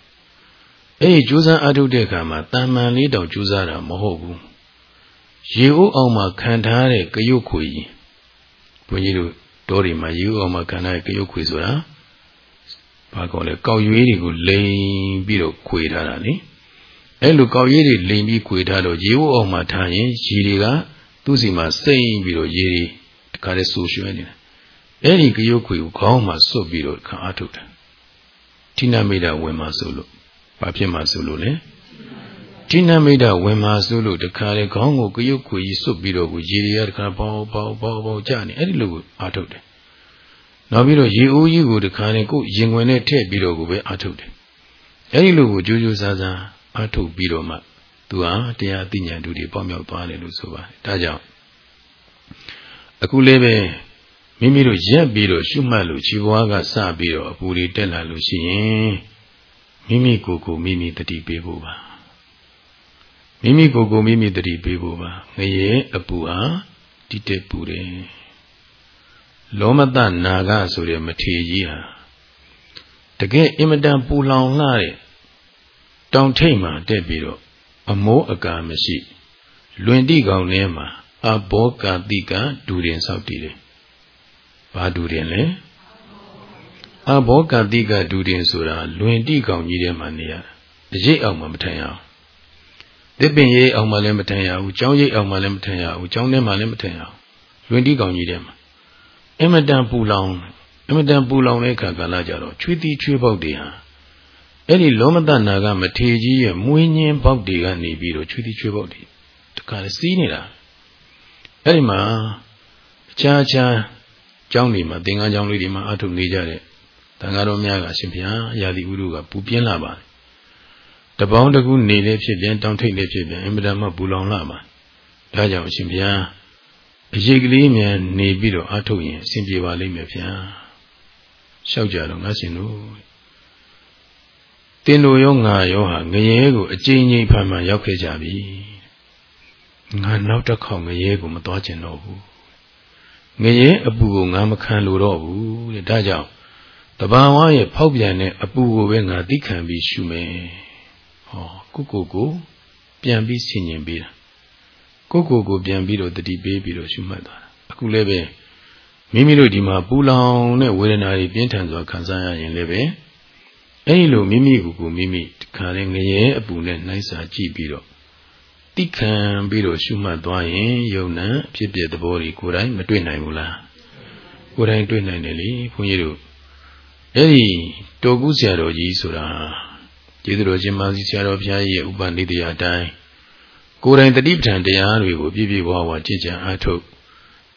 အဲ့ဒီကြိုးစားအားထုတ်တဲ့အခါမှာတာမန်လေးတောင်ကြိုးစားတာမဟုတ်ဘူးရေအိုးအောင်မှာခံထားတဲ့ကရုတ်ခွေကြီးဘုန်းကြီးတို့တောတွေမှာရေအိုးအောင်မှာခံထားတဲ့ကရုတ်ခွေဆိုတာ ဘာကောလဲကောက်ရွေးတွေကိုလိန်ပြီးတော့ခွေထားတာလေအဲ့လိုကောက်ရွေးတွေလိန်ပြီးခွေထားတော့ရေအိုးအောင်မှာထားရင်ရေတွေကသူ့စီမှာစိမ့်ပြီးတော့ရေတွေတခါလဲဆူရွှဲနေတာအဲ့ဒီကရုတ်ခွေကိုခေါင်းမှာစွတ်ပြီးတော့ခံအားထုတ်တယ်ဌိနမိတ်ဝင်မှာဆိုလို့ဘာဖြစ်မှာဆိုလို့လဲဌိနမိတ်ဝင်မှာဆိုလို့တခါလေခေါင်းကိုကရုတ်ခွေကြီးစွတ်ပြီးတော့ကိုရေတွေကတခါပေါပေါပေါပေါကြနေအဲ့ဒီလိုအားထုတ်တယ် နောက်ပြီးတော့ရေအိုးကြီးကိုတခါလေကိုရင်ဝင်နဲ့ထည့်ပြီးတော့ကိုပဲအားထုတ်တယ်အဲ့ဒီလိုကိုကြိုးကြိုးစားစားအားထုတ်ပြီးတော့မှသူဟာတရားသိဉာဏ်တူတွေပေါမြောက်သွားတယ်လို့ဆိုပါတယ်ဒါကြောင့်အခုလေးပဲမိမိတို့ရက်ပြီးတော့ရှုမှတ်လို့ခြေဘွားကစပြီးတော့အပူတွေတက်လာလို့ရှိရင်မိမိကိုယ်ကိုမိမိတတိပေးဖို့ပါမိမိကိုယ်ကိုမိမိတတိပေးဖို့ပါငရဲအပူဟာတိတက်ပူတယ် လောမတနာဂဆိုတဲ့မထေကြီးဟာတကယ်အင်မတန်ပူလောင်လှတဲ့တောင်ထိပ်မှာတက်ပြီးတော့အမိုးအကာမရှိ လွင်တိကောင်ထဲမှာအဘောကာတိကဒူရင်ဆောက်တည်တယ်။ဘာဒူရင်လဲအာဘောကတိကဒူတင်ဆိုတာလွင်တိကောင်ကြီးထဲမှာနေရအရေးအောင်မှမထိုင်ရအောင်သစ်ပင်ရေးအောင်မှလည်းမထိုင်ရဘူးကျောင်းရိပ်အောင်မှလည်းမထိုင်ရဘူးကျောင်းထဲမှာလည်းမထိုင်ရဘူးလွင်တိကောင်ကြီးထဲမှာ အမတန်ပူလောင်အမတန်ပူလောင်တဲ့အခါကာလကြတော့ချွေးတိချွေးပေါက်တွေဟာအဲ့ဒီလောမတနာကမထေကြီးရဲ့မွေးညင်းပေါက်တွေကနေပြီးတော့ချွေးတိချွေးပေါက်တွေတခါစီးနေတာအဲ့ဒီမှာအခြားခြားကျောင်းတွေမှာသင်္ကန်းကျောင်းလေးတွေမှာအထုနေကြတဲ့တန်ဃာတော်များကအရှင်ဘုရားရာသီဥတုကပူပြင်းလာပါတယ်တပေါင်းတကူနေလည်းဖြစ်ပြန်တောင်ထိပ်လည်းဖြစ်ပြန်အင်မတန်မှပူလောင်လာပါဒါကြောင့်အရှင်ဘုရား အရေးကလေးမြန်နေပြီးတော့အထုတ်ရင်အဆင်ပြေပါလိမ့်မယ်ဗျာလျှောက်ကြတော့ငါရှင်တို့တင်တို့ရောငါရောဟာငရဲကိုအကျဉ်းချင်းဖန်မှန်ရောက်ခဲ့ကြပြီငါနောက်တစ်ခေါက်ငရဲကိုမသွားကျင်တော့ဘူးငရဲအပူကိုငါမခံလို့တော့ဘူးတဲ့ဒါကြောင့်တဘာဝရဲ့ဖောက်ပြန်တဲ့အပူကိုပဲငါသိခံပြီးရှုမယ်ဟောကိုကိုကိုပြန်ပြီးဆင်ញင်ပေးတာ ကိုကိုကိုပြန်ပြီးတော့တတိပေးပြီးတော့ရှုမှတ်သွားတာအခုလည်းပဲမိမိတို့ဒီမှာပူလောင်တဲ့ဝေဒနာတွေပြင်းထန်စွာခံစားရရင်လည်းပဲအဲဒီလိုမိမိကိုယ်ကိုမိမိတခါလေငရဲအပူနဲ့နှိုင်းစာကြည့်ပြီးတော့တိခံပြီးတော့ရှုမှတ်သွားရင်ယုံနာအဖြစ်ပြသဘောတွေကိုယ်တိုင်မတွေ့နိုင်ဘူးလားကိုယ်တိုင်တွေ့နိုင်တယ်လေဘုန်းကြီးတို့အဲ့ဒီတော်ကူးဆရာတော်ကြီးဆိုတာကျေးဇူးတော်ရှင်မာစီဆရာတော်ဘုရားရဲ့ဥပနိဒေယအတိုင်း ကိုယ်တိုင်တတိပဋ္ဌာန်တရားတွေကိုပြည့်ပြည့်ဝဝကျင့်ကြံအားထုတ်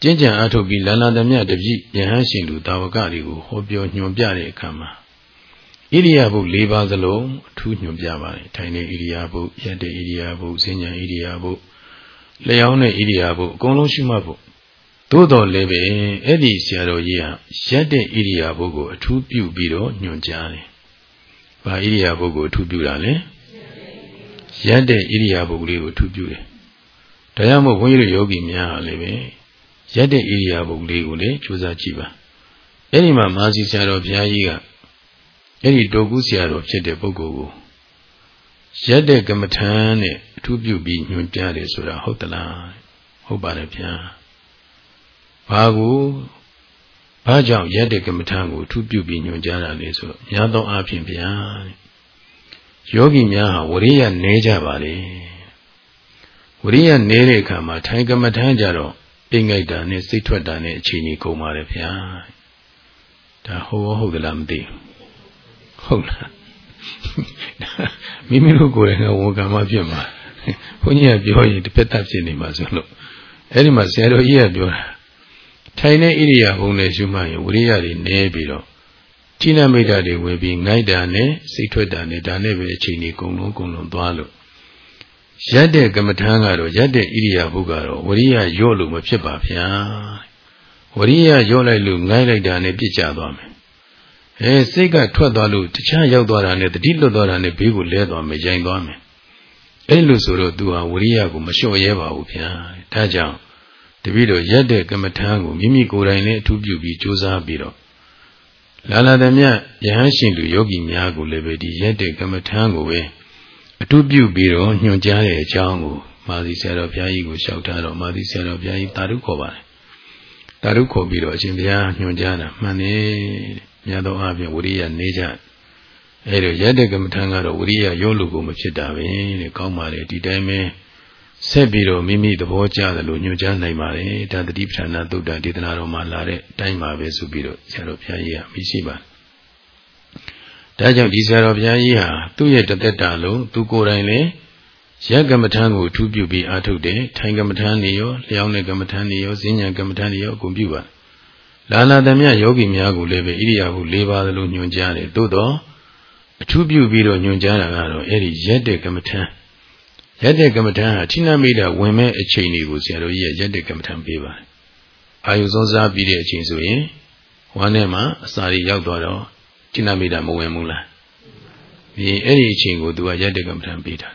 ကျင့်ကြံအားထုတ်ပြီးလာလာသမျှတပြည့်ယဟန်ရှင်လူတာဝကတွေကိုဟောပြောညွှန်ပြတဲ့အခါမှာဣရိယာပု၄ပါးစလုံးအထူးညွှန်ပြပါတယ်ထိုင်တဲ့ဣရိယာပုရက်တဲ့ဣရိယာပုစဉ္ညာဣရိယာပုလျှောင်းတဲ့ဣရိယာပုအကုန်လုံးရှိမှဖို့သို့တော်လည်းပဲအဲ့ဒီဆရာတော်ကြီးဟာရက်တဲ့ဣရိယာပုကိုအထူးပြုပြီးတော့ညွှန်ကြားတယ်။ဘာဣရိယာပုကိုအထူးပြုတာလဲ။ ရက်တဲ့ဣရိယာပုကလေးကိုအထူးပြုတယ်။ဒါကြောင့်မို့ဘုန်းကြီးတို့ယောဂီများဟာလည်းပဲရက်တဲ့ဣရိယာပုကလေးကိုလည်းကြိုးစားကြည့်ပါ။အဲ့ဒီမှာမာစီဆရာတော်ဘုရားကြီးကအဲ့ဒီတောကူဆရာတော်ဖြစ်တဲ့ပုဂ္ဂိုလ်ကိုရက်တဲ့ကမ္မထမ်းနဲ့အထူးပြုပြီးညွှန်ကြားတယ်ဆိုတာဟုတ်သလား။ဟုတ်ပါတယ်ဗျာ။ဘာကိုဘာကြောင့်ရက်တဲ့ကမ္မထာကိုထူးပြုပြီးညွှန်ကြားတာလဲဆိုတော့များသောအားဖြင့်ဗျာ ယောဂီများဟာဝရိယနဲကြပါလေဝရိယနဲတဲ့အခါမှာထိုင်ကမ္မထာကြတော့အိမ်ငိုက်တာနဲ့စိတ်ထွက်တာနဲ့အချိန်ကြီးကုန်ပါလေဗျာဒါဟုတ်ဟုတ်သလားမသိဟုတ်လားမိမိတို့ကိုယ်ကဝန်ကံမဖြစ်မှာဘုန်းကြီးကပြောရင်တစ်ဖက်သက်ဖြစ်နေမှာဆိုလို့အဲ့ဒီမှာဆရာတော်ကြီးကပြောတာထိုင်တဲ့ဣရိယာပုနဲ့ရှုမှတ်ရင်ဝိရိယတွေနည်းပြီးတော့ တိနမိတ်တာတွေဝင်ပြီးငိုက်တာနဲ့စိတ်ထွက်တာနဲ့ဒါနဲ့ပဲအချိန်ကြီးကုန်လုံးကုန်လုံးသွားလို့ရက်တဲ့ကမ္မထမ်းကတော့ရက်တဲ့ဣရိယာပုကတော့ဝိရိယရော့လို့မဖြစ်ပါဗျာဝိရိယရော့လိုက်လို့ငိုက်လိုက်တာနဲ့ပြစ်ကျသွားမယ်အဲစိတ်ကထွက်သွားလို့တခြားရောက်သွားတာနဲ့တတိလွတ်သွားတာနဲ့ဘေးကိုလဲသွားမယ်ရိုင်သွားမယ်အဲ့လိုဆိုတော့သူဟာဝိရိယကိုမလျှော့ရဲပါဘူးဗျာဒါကြောင့်တပည့်တော်ရက်တဲ့ကမ္မထမ်းကိုမိမိကိုယ်တိုင်လည်းအထူးပြုပြီးကြိုးစားပြီးတော့ လာလာသမျှယဟန်ရှင်လူယောဂီများကိုလည်းပဲဒီရက်တဲ့ကမ္မထမ်းကိုပဲအထူးပြုပြီးတော့ညွှန်ကြားတဲ့အကြောင်းကိုမာသီဆရာတော်ဘုရားကြီးကိုလျှောက်ထားတော့မာသီဆရာတော်ဘုရားကြီးတာရုခေါ်ပါတယ်တာရုခေါ်ပြီးတော့အရှင်ဘုရားညွှန်ကြားတာမှန်တယ်မြတ်သောအားဖြင့်ဝိရိယနေကြအဲဒါရက်တဲ့ကမ္မထမ်းကတော့ဝိရိယရောလို့ကိုမဖြစ်တာပဲတဲ့ကောင်းပါလေဒီတိုင်းပဲ ဆက်ပြီးတော့မိမိသဘောကျတယ်လို့ညွှန်ကြားနိုင်ပါတယ်ဒါတတိပဋ္ဌာနာသုတ်တဒေသနာတော်မှာလာတဲ့အတိုင်းပါပဲဆိုပြီးတော့ဆရာတော်ဘုရားကြီးကမရှိပါဒါကြောင့်ဒီဆရာတော်ဘုရားကြီးဟာသူ့ရဲ့တသက်တာလုံးသူကိုယ်တိုင်လည်းရက်ကမ္မထံကိုထူးပြုပြီးအားထုတ်တယ်ထိုင်ကမ္မထံနေရောလျှောင်းတဲ့ကမ္မထံနေရောဈဉ္ညာကမ္မထံနေရောအကုန်ပြုပါလာလာသမျှယောဂီများကိုလည်းပဲဣရိယာပု၄ပါးလို့ညွှန်ကြားတယ်သို့တော့အထူးပြုပြီးတော့ညွှန်ကြားတာကတော့အဲ့ဒီရက်တဲ့ကမ္မထံ ရက်တဲ့ကမ္မထံဟာဌိနမိတာဝင်မဲ့အချိန်တွေကိုဆရာတော်ကြီးကရက်တဲ့ကမ္မထံပေးပါတယ်။အာယုစောစားပြီးတဲ့အချိန်ဆိုရင်ဝမ်းထဲမှာအစာတွေရောက်သွားတော့ဌိနမိတာမဝင်ဘူးလား။ဒီအဲ့ဒီအချိန်ကိုသူကရက်တဲ့ကမ္မထံပေးတာ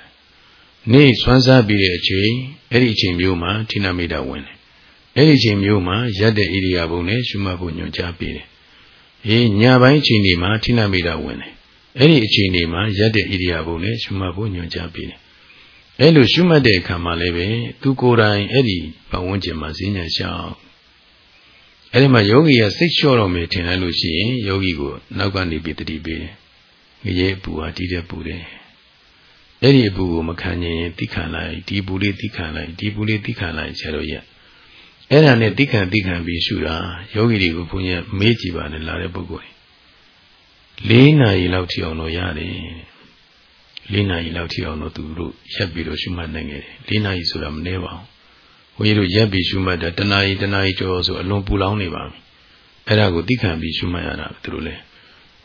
။နေ့ဆွမ်းစားပြီးတဲ့အချိန်အဲ့ဒီအချိန်မျိုးမှာဌိနမိတာဝင်တယ်။အဲ့ဒီအချိန်မျိုးမှာရက်တဲ့ဣရိယာပုနဲ့ရှုမှတ်ဖို့ညွှန်ကြားပေးတယ်။အေးညပိုင်းအချိန်ဒီမှာဌိနမိတာဝင်တယ်။အဲ့ဒီအချိန်ဒီမှာရက်တဲ့ဣရိယာပုနဲ့ရှုမှတ်ဖို့ညွှန်ကြားပေးတယ် အဲ့လိုရှုမှတ်တဲ့အခါမှာလည်းပဲသူကိုယ်တိုင်အဲ့ဒီဘဝန်းကျင်မှာဈဉ္ညာရှောင်းအဲ့ဒီမှာယောဂီကစိတ်လျှော့တော့မယ်ထင်လိုက်လို့ရှိရင်ယောဂီကိုနောက်ကနေပြီးတတိပေးတယ်ငရေအပူဟာတီးတဲ့ပူတယ်အဲ့ဒီအပူကိုမခံရင်တိခံလိုက်ဒီပူလေးတိခံလိုက်ဒီပူလေးတိခံလိုက်ဆရာတို့ရအဲ့ဒါနဲ့တိခံတိခံပြီးရှုတာယောဂီတွေကိုဘုန်းကြီးမေးကြည့်ပါနဲ့လာတဲ့ပုဂ္ဂိုလ်၄နာရီလောက်ထိအောင်လို့ရတယ် ၄နာရီလောက်ထိအောင်လို့သူတို့ရက်ပြီးတော့ရှုမှတ်နိုင်ခဲ့တယ်၄နာရီဆိုတာမနှဲပါဘူးဘုန်းကြီးတို့ရက်ပြီးရှုမှတ်တာတနာရီတနာရီကျော်ဆိုအလွန်ပူလောင်နေပါပြီအဲ့ဒါကိုသိခံပြီးရှုမှတ်ရတာသူတို့လည်း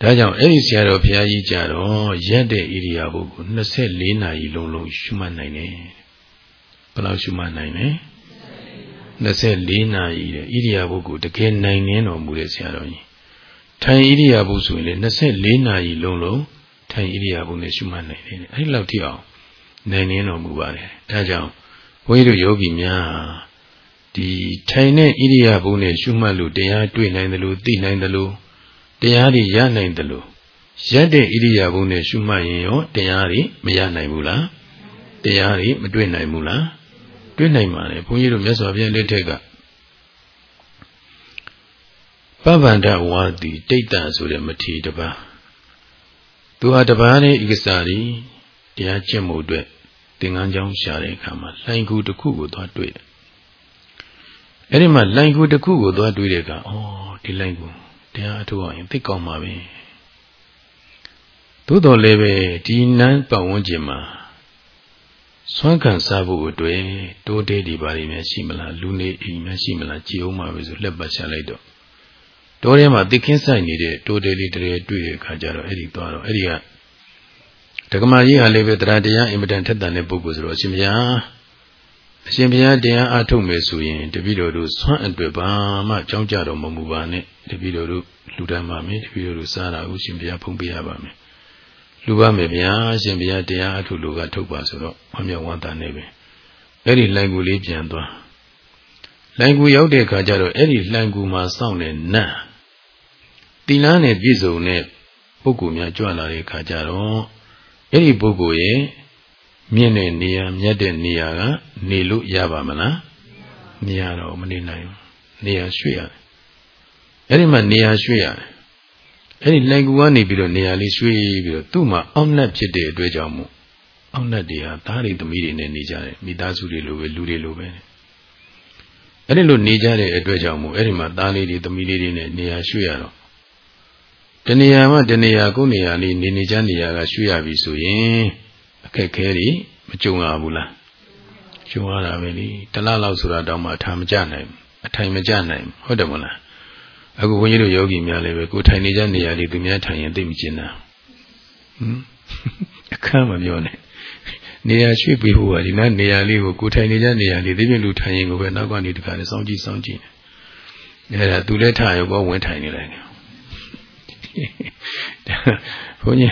ဒါကြောင့်အဲ့ဒီဆရာတော်ဘုရားကြီးကြတော့ရက်တဲ့ဣရိယာပုကို24နာရီလုံးလုံးရှုမှတ်နိုင်တယ်ဘယ်လောက်ရှုမှတ်နိုင်လဲ24နာရီတဲ့ဣရိယာပုကိုတကယ်နိုင်နေတော်မူတဲ့ဆရာတော်ကြီးထိုင်ဣရိယာပုဆိုရင်လည်း24နာရီလုံးလုံး ထိုင်ဣရိယာပုနဲ့ရှုမှတ်နိုင်တယ်အဲ့ဒီလောက်ထိအောင်နိုင်နေတော်မူပါတယ်ဒါကြောင့်ဘုန်းကြီးတို့ယောဂီများဒီထိုင်တဲ့ဣရိယာပုနဲ့ရှုမှတ်လို့တရားတွေ့နိုင်တယ်လို့သိနိုင်တယ်လို့တရားတွေရနိုင်တယ်လို့ရက်တဲ့ဣရိယာပုနဲ့ရှုမှတ်ရင်ရောတရားတွေမရနိုင်ဘူးလားတရားတွေမတွေ့နိုင်ဘူးလားတွေ့နိုင်ပါလေဘုန်းကြီးတို့မြတ်စွာဘုရားလက်ထက်ကပဗ္ဗန္ဒဝါတိတိတ်တဆိုတဲ့မထေတပါး သူဟာတပါးနဲ့ဤကစားရီတရားကျင့်မှုအတွက်သင်္ကန်းကျောင်းရှာတဲ့အခါမှာလိုင်ကူတစ်ခုကိုသွားတွေ့တယ်အဲ့ဒီမှာလိုင်ကူတစ်ခုကိုသွားတွေ့တဲ့အခါဩဒီလိုင်ကူတရားအထုတ်အောင်ရင်သိကောင်းပါပဲသို့တော်လည်းပဲဒီနန်းပတ်ဝန်းကျင်မှာဆွမ်းခံစားဖို့အတွက်တိုးတဲဒီပါလိမ့်မယ်ရှိမလားလူနေအိမ်များရှိမလားကြည်အောင်ပါပဲဆိုလက်ပတ်ချလိုက်တော့ တောထဲမှာသိခင်းဆိုင်နေတဲ့တိုးတဲလေးတည်းတွေ့တဲ့အခါကျတော့အဲ့ဒီသွားတော့အဲ့ဒီကဒကမာကြီးဟာလည်းပဲတရားတရားအင်မတန်ထက်သန်တဲ့ပုဂ္ဂိုလ်ဆိုတော့အရှင်ဘုရားအရှင်ဘုရားတရားအားထုတ်မယ်ဆိုရင်တပည့်တော်တို့ဆွမ်းအတွက်ဘာမှကြောင်းကြတော်မမူပါနဲ့တပည့်တော်တို့လူတန်းပါမယ်တပည့်တော်တို့စားတာကိုရှင်ဘုရားဖုံးပေးရပါမယ်လူပါမယ်ဗျာရှင်ဘုရားတရားအားထုတ်လို့ကထုတ်ပါဆိုတော့ဝမ်းမြောက်ဝမ်းသာနေပဲအဲ့ဒီလိုင်ကူလေးပြန်သွားလိုင်ကူရောက်တဲ့အခါကျတော့အဲ့ဒီလိုင်ကူမှာစောင့်နေနတ် တိလန်းနဲ့ပြည့်စုံတဲ့ပုဂ္ဂိုလ်များကြွလာတဲ့အခါကျတော့အဲ့ဒီပုဂ္ဂိုလ်ရဲ့မြင့်တဲ့နေရာမြတ်တဲ့နေရာကနေလို့ရပါမလားနေရာတော့မနေနိုင်ဘူးနေရာရွှေ့ရတယ်အဲ့ဒီမှာနေရာရွှေ့ရတယ်အဲ့ဒီလိုင်ကူကနေပြီးတော့နေရာလေးရွှေ့ပြီးတော့သူ့မှာအောက်နှက်ဖြစ်တဲ့အတွက်ကြောင့်မို့အောက်နှက်တွေဟာသားတွေသမီးတွေနဲ့နေကြတယ်မိသားစုတွေလိုပဲလူတွေလိုပဲအဲ့ဒီလိုနေကြတဲ့အတွက်ကြောင့်မို့အဲ့ဒီမှာသားလေးတွေသမီးလေးတွေနဲ့နေရာရွှေ့ရတော့ တနေရာမှတနေရာကိုနေရာလေးနေနေချမ်းနေရာကရွှေ့ရပြီဆိုရင်အခက်ခဲတွေမကြုံရဘူးလားကြုံရတာပဲလေတလားလောက်ဆိုတာတောင်မှအထာမကြနိုင်အထိုင်မကြနိုင်ဟုတ်တယ်မလားအခုဘုန်းကြီးတို့ယောဂီများလည်းပဲကိုထိုင်နေကြနေရာလေးသူများထိုင်ရင်သိမကျင်တာဟမ်အခါမပြောနဲ့နေရာရွှေ့ပေးဖို့ကဒီနားနေရာလေးကိုကိုထိုင်နေကြနေရာလေးသိပြင်လူထိုင်ရင်ကိုပဲနောက်ကနေတခါလေစောင့်ကြည့်စောင့်ကြည့်နေအဲ့ဒါသူလည်းထားရောဝင်ထိုင်နေလိုက် ဘုန်းကြီး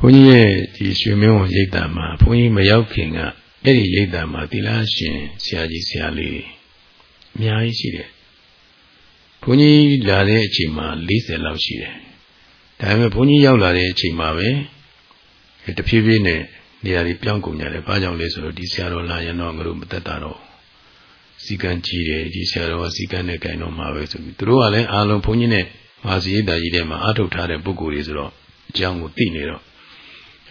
ဘုန်းကြီးရဲ့ဒီရွှေမင်းဝန်ရိပ်တာမှာဘုန်းကြီးမရောက်ခင်ကအဲ့ဒီရိပ်တာမှာသီလရှင်ဆရာကြီးဆရာလေးအများကြီးရှိတယ်ဘုန်းကြီးလာတဲ့အချိန်မှာ40လောက်ရှိတယ်ဒါပေမဲ့ဘုန်းကြီးရောက်လာတဲ့အချိန်မှာပဲတဖြည်းဖြည်းနဲ့နေရာတွေပြောင်းကုန်ကြတယ်ဘာကြောင့်လဲဆိုတော့ဒီဆရာတော်လာရင်တော့ငါတို့မသက်တာတော့စီကံကြီးတယ်ဒီဆရာတော်ကစီကံနဲ့ကြိုင်တော့မှာပဲဆိုပြီးသူတို့ကလည်းအားလုံးဘုန်းကြီးနဲ့ မာစီရိတ်တာကြီးထဲမှာအထုတ်ထားတဲ့ပုဂ္ဂိုလ်တွေဆိုတော့အကြောင်းကိုသိနေတော့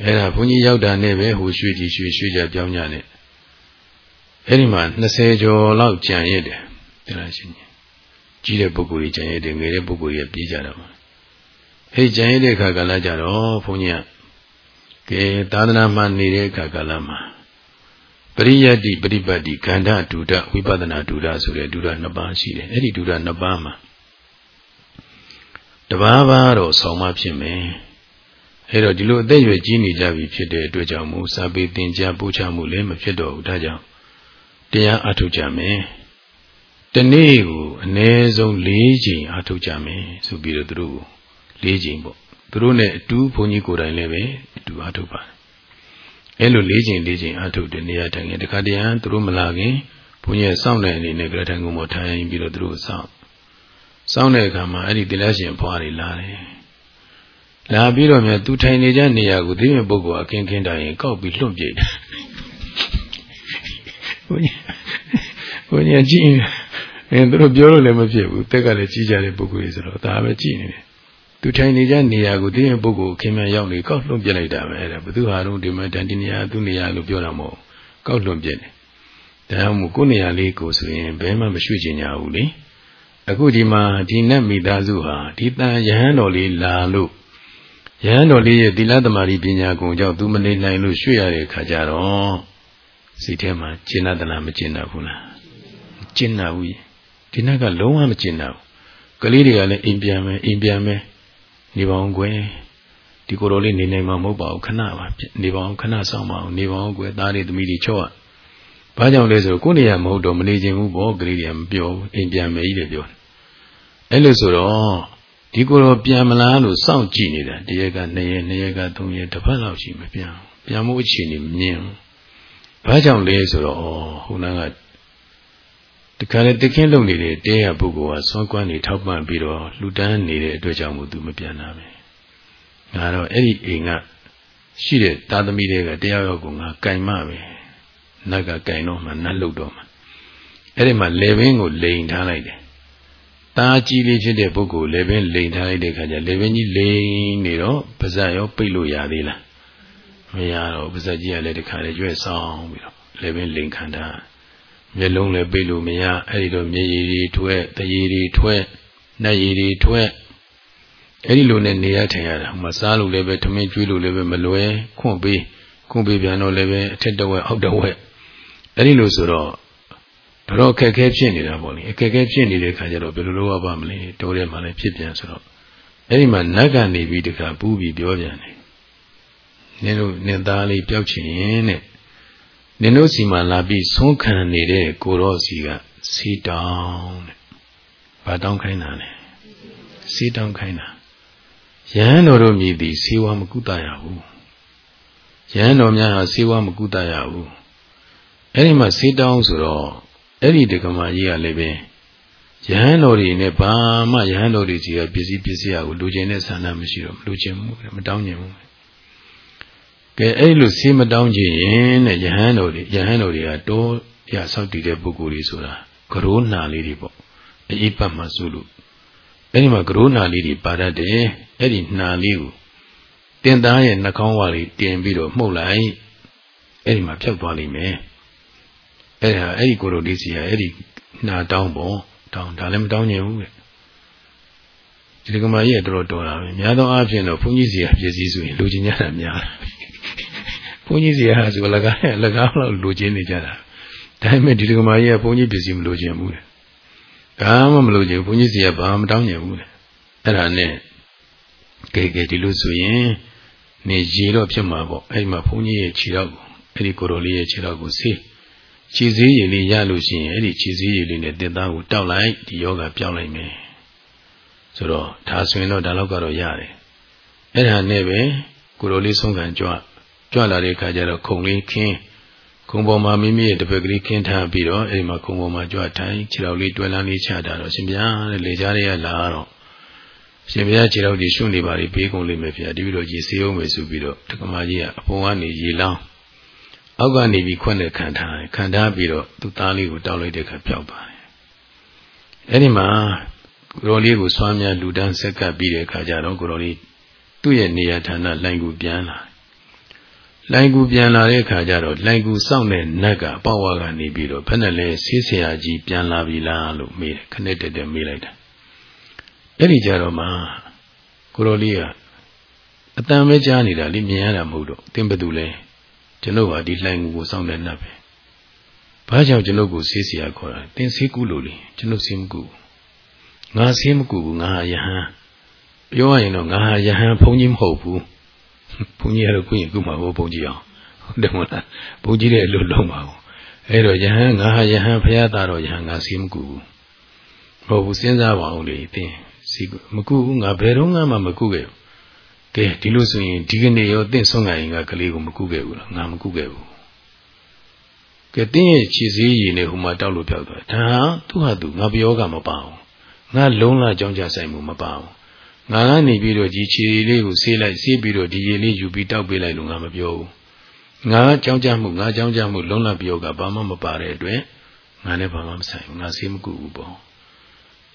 အဲ့ဒါဘုန်းကြီးရောက်တာနဲ့ပဲဟိုရွှေကြီးရွှေရွှေကြပြောင်းကြနဲ့အဲ့ဒီမှာ20ကျော်လောက်ကြံရစ်တယ်တရားရှင်ကြီးကြီးတဲ့ပုဂ္ဂိုလ်ကြီးကြံရစ်တယ်ငယ်တဲ့ပုဂ္ဂိုလ်ကြီးပြေးကြတော့အဲ့ကြံရစ်တဲ့အခါကလည်းကြတော့ဘုန်းကြီးကကဲသာသနာမှနေတဲ့အခါကလည်းမှာပရိယတ္တိပရိပတ်တိခန္ဓာဒုဒဝိပဿနာဒုဒဆိုတဲ့ဒုဒနှစ်ပါးရှိတယ်အဲ့ဒီဒုဒနှစ်ပါးမှာ တပါးပါတော့ဆောင်းမဖြစ်မယ်အဲ့တော့ဒီလိုအသက်ရွယ်ကြီးနေကြပြီဖြစ်တဲ့အတွက်ကြောင့်မို့စာပေသင်ကြားပို့ချမှုလည်းမဖြစ်တော့ဘူးဒါကြောင့်တရားအထုတ်ကြမယ်တနေ့ကိုအနည်းဆုံး၄ချိန်အထုတ်ကြမယ်ဆိုပြီးတော့သူတို့၄ချိန်ပေါ့သူတို့နဲ့အတူဘုန်းကြီးကိုယ်တိုင်လည်းပဲအတူအထုတ်ပါတယ်အဲ့လို၄ချိန်၄ချိန်အထုတ်တဲ့နေရာထိုင်ရင်တခါတည်းဟန်သူတို့မလာခင်ဘုန်းကြီးစောင့်တဲ့အနေနဲ့ကြထိုင်ကုန်ပေါ်ထိုင်ပြီးတော့သူတို့စောင့် စောင့်တဲ့အခါမှာအဲ့ဒီတိလရှင်ဖွားတွေလာတယ်လာပြီးတော့မြတ်သူထိုင်နေကြနေရာကိုသိမြပုဂ္ဂိုလ်အခင်းခင်းတိုင်ရင်ကောက်ပြီးလွန့်ပြိတ်တယ်ဘုန်းကြီးဘုန်းကြီးကြည့်အင်းသူတို့ပြောလို့လည်းမဖြစ်ဘူးတက်ကလည်းကြီးကြတဲ့ပုဂ္ဂိုလ်တွေဆိုတော့ဒါပဲကြည့်နေတယ်သူထိုင်နေကြနေရာကိုတင်းရဲ့ပုဂ္ဂိုလ်ခင်ဗျရောက်နေကောက်လွှတ်ပြလိုက်တာပဲအဲ့ဒါဘသူဟာတော့ဒီမှာတန်ဒီနေရာသူ့နေရာလို့ပြောတာမဟုတ်ကောက်လွှတ်ပြတယ်ဒါကြောင့်မို့ကိုယ်နေရာလေးကိုဆိုရင်ဘယ်မှမရွှေ့ချင်ကြဘူးလေ အခုဒီမှာဒီနတ်မိသားစုဟာဒီတန်ယဟန်တော်လေးလာလို့ယဟန်တော်လေးရဲ့သီလသမารီပညာကုံကြောင့်သူမနေနိုင်လို့ရွှေ့ရတဲ့ခါကျတော့စိတ်ထဲမှာကျင့်တတ်မကျင့်တတ်ဘူးလားကျင့်တတ်ဘူးဒီနတ်ကလုံးဝမကျင့်တတ်ဘူးကလေးတွေကလည်းအိမ်ပြန်မယ်အိမ်ပြန်မယ်နေပါအောင်ကွယ်ဒီကိုယ်တော်လေးနေနိုင်မှာမဟုတ်ပါဘူးခဏပါနေပါအောင်ခဏဆောင်ပါအောင်နေပါအောင်ကွယ်သားတွေသမီးတွေချော့ ဘာကြောင့်လဲဆိုကိုယ်နေရမဟုတ်တော့မနေခြင်းဘူးပေါ့ကလေးတွေကမပြောဘူးအိမ်ပြန်မယ်ကြီးတယ်ပြောတယ်အဲ့လိုဆိုတော့ဒီကိုယ်တော်ပြန်မလားလို့စောင့်ကြည့်နေတာတရက်က2ရက်2ရက်က3ရက်တစ်ပတ်လောက်ရှိမပြန်ပြန်မှုအခြေအနေမြင်ဘာကြောင့်လဲဆိုတော့ဟိုနာကတခါလေတခင်းလုံနေတဲ့တဲရပုဂ္ဂိုလ်ကစွမ်းကွမ်းနေထောက်ပံ့ပြီးတော့လှူဒန်းနေတဲ့အတွက်ကြောင့်မို့သူမပြန်တာပဲငါတော့အဲ့ဒီအိမ်ကရှိတဲ့သားသမီးတွေကတရားရောကိုငါကင်မပဲ နတ်ကကင်တော့မှနတ်လုတ်တော့မှအဲ့ဒီမှာလေဘင်းကိုလိန်ထားလိုက်တယ်တားကြီးလေးဖြစ်တဲ့ပုဂ္ဂိုလ်လေဘင်းလိန်ထားလိုက်တဲ့ခါကျလေဘင်းကြီးလိန်နေတော့ပါဇက်ရောပိတ်လို့ရသေးလားမရတော့ပါဇက်ကြီးကလည်းတခါလေကျွဲဆောင်ပြီးတော့လေဘင်းလိန်ခံထားမျက်လုံးလည်းပိတ်လို့မရအဲ့ဒီတော့မျက်ရည်တွေထွက်တရည်တွေထွက်နှက်ရည်တွေထွက်အဲ့ဒီလိုနဲ့နေရထိုင်ရတာဟိုမှာစားလို့လည်းပဲထမင်းကျွေးလို့လည်းပဲမလွယ်ခွန့်ပေးခွန့်ပေးပြန်တော့လည်းပဲအထက်တဝက်အောက်တဝက် အဲ့ဒီလိုဆိုတော့တော့အခက်အခဲဖြစ်နေတာပေါ့လေအခက်အခဲဖြစ်နေတဲ့ခါကျတော့ဘယ်လိုလုပ်ရပါမလဲတိုးထဲမှာလည်းဖြစ်ပြန်ဆိုတော့အဲ့ဒီမှာနတ်ကနေပြီးတခါပူးပြီးပြောပြန်တယ်နင်တို့နင်သားလေးပျောက်ချင်တဲ့နင်တို့စီမှာလာပြီးဆုံးခံနေတဲ့ကိုရောစီကစီတောင်းတဲ့ဘာတောင်းခိုင်းတာလဲစီတောင်းခိုင်းတာယဟန်တော်တို့မြည်သည်စေဝါမကုတရဘူးယဟန်တော်များဟာစေဝါမကုတရဘူး အဲ့ဒီမှာစေတောင်းဆိုတော့အဲ့ဒီဒကမာကြီးကလည်းပဲယဟန်တော်တွေနဲ့ဘာမှယဟန်တော်တွေစီကပစ္စည်းပစ္စည်းအကိုလူချင်းတဲ့ဆန္ဒမရှိတော့မလူချင်းဘူးမတောင်းချင်ဘူးကဲအဲ့လိုစီးမတောင်းချင်ရင်တဲ့ယဟန်တော်တွေယဟန်တော်တွေကတောရဆောက်တည်တဲ့ပုဂ္ဂိုလ်တွေဆိုတာကရိုးနာလေးတွေပေါ့အေးပတ်မှဆိုလို့အဲ့ဒီမှာကရိုးနာလေးတွေပါတတ်တယ်အဲ့ဒီနှာလေးကိုတင်သားရဲ့နှာခေါင်းဝါလေးတင်ပြီးတော့မှုတ်လိုက်အဲ့ဒီမှာဖြောက်သွားလိမ့်မယ် အဲ့ဒါအဲ့ဒီကိုလိုလေးစီကအဲ့ဒီနှာတောင်းပေါ့တောင်းဒါလည်းမတောင်းညင်ဘူးတဲ့ဒီကမာကြီးကတော်တော်တော်တာပဲများသောအားဖြင့်တော့ဘုန်းကြီးစီကပြည့်စည်ဆိုရင်လူချင်းကြတာများတာဘုန်းကြီးစီကဆိုလကားလကားလောက်လူချင်းနေကြတာဒါပေမဲ့ဒီကမာကြီးကဘုန်းကြီးပြည့်စည်မလို့ခြင်းဘူးတဲ့ဘာမှမလို့ခြင်းဘုန်းကြီးစီကဘာမှမတောင်းညင်ဘူးတဲ့အဲ့ဒါနဲ့ကဲကဲဒီလိုဆိုရင်နေရေတော့ဖြစ်မှာပေါ့အဲ့ဒီမှာဘုန်းကြီးရဲ့ခြေတော့ကိုအဲ့ဒီကိုရိုလေးရဲ့ခြေတော့ကိုဆေး ခြေစည်းရည်လေးရလို့ရှိရင်အဲ့ဒီခြေစည်းရည်လေးနဲ့တင်သားကိုတောက်လိုက်ဒီယောဂပြောင်းလိုက်မယ်ဆိုတော့ဒါဆိုရင်တော့ဒါတော့ကတော့ရတယ်အဲ့ဒါနဲ့ပဲကိုလိုလေးဆုံးခံကြွကြွလာတဲ့အခါကျတော့ခုံလေးခင်းခုံပေါ်မှာမိမိရဲ့တပည့်ကလေးခင်းထားပြီးတော့အဲ့ဒီမှာခုံပေါ်မှာကြွထိုင်ခြေတော်လေးတွဲလန်းလေးချတာတော့ရှင်ဗျာတဲ့လေကြားလေးကလာတော့ရှင်ဗျာခြေတော်ကြီးရှုံနေပါလိဘေးကုံလေးမယ်ဗျာတပည့်တော်ကြီးစေအောင်မယ်ဆိုပြီးတော့တက္ကမကြီးကအပေါ်ကနေရေလောင်း အောက်ကနေပြီးခွန်းနဲ့ခံထားတယ်ခံထားပြီးတော့သူ့သားလေးကိုတောက်လိုက်တဲ့အခါပျောက်သွားတယ်အဲ့ဒီမှာကိုရောလေးကိုစွမ်းများလူတန်းဆက်ကပ်ပြီးတဲ့အခါကျတော့ကိုရောလေးသူ့ရဲ့နေရာဌာနလိုင်ကူပြန်လာလိုင်ကူပြန်လာတဲ့အခါကျတော့လိုင်ကူစောင့်တဲ့နတ်ကပေါ့ဝါကနေပြီးတော့ဘယ်နဲ့လဲဆေးဆရာကြီးပြန်လာပြီလားလို့မေးတယ်ခနဲ့တက်တက်မေးလိုက်တာအဲ့ဒီကြတော့မှကိုရောလေးကအတန်ပဲကြားနေတာလေမြင်ရတာမဟုတ်တော့သင်ဘယ်သူလဲ ကျွန်ုပ်ဟာဒီလှိုင်ကူကိုစောင့်တဲ့နတ်ပဲဘာကြောင့်ကျွန်ုပ်ကိုဆေးเสียခေါ်တာသင်ဆေးကူလို့လေကျွန်ုပ်ဆေးမကူငါဆေးမကူဘူးငါဟာယဟန်ပြောရရင်တော့ငါဟာယဟန်ဘုန်းကြီးမဟုတ်ဘူးဘုန်းကြီးကတော့ကုရင်ကုမှာဘောဘုန်းကြီးအောင်ဟုတ်တယ်မလားဘုန်းကြီးတဲ့လို့လုံးပါဘူးအဲ့တော့ယဟန်ငါဟာယဟန်ဖရာသားတော့ယဟန်ငါဆေးမကူဘူးမဟုတ်ဘူးစဉ်းစားပါအောင်လေသင်စီမကူဘူးငါဘယ်တော့မှမကူခဲ့ဘူး ကဲဒီလိုဆိုရင်ဒီကနေ့ရောတင့်ဆုံးငါရင်ကကလေးကိုမကုခဲ့ဘူးလားငါမကုခဲ့ဘူးကဲတင်းရဲ့ခြေစည်းရည်နဲ့ဟိုမှာတောက်လို့ပြောက်သွားဒါဟာသူ့ဟာသူငါပြောကမပါဘူးငါလုံးလာကြောင်းကြဆိုင်မှုမပါဘူးငါကနေပြီးတော့ဒီခြေလေးကိုဆေးလိုက်ဆေးပြီးတော့ဒီရေလေးယူပြီးတောက်ပေးလိုက်လို့ငါမပြောဘူးငါကြောင်းကြမှုငါကြောင်းကြမှုလုံးလာပြောကဘာမှမပါတဲ့အတွက်ငါလည်းဘာမှမဆိုင်ဘူးငါဆေးမကူဘူးပေါ့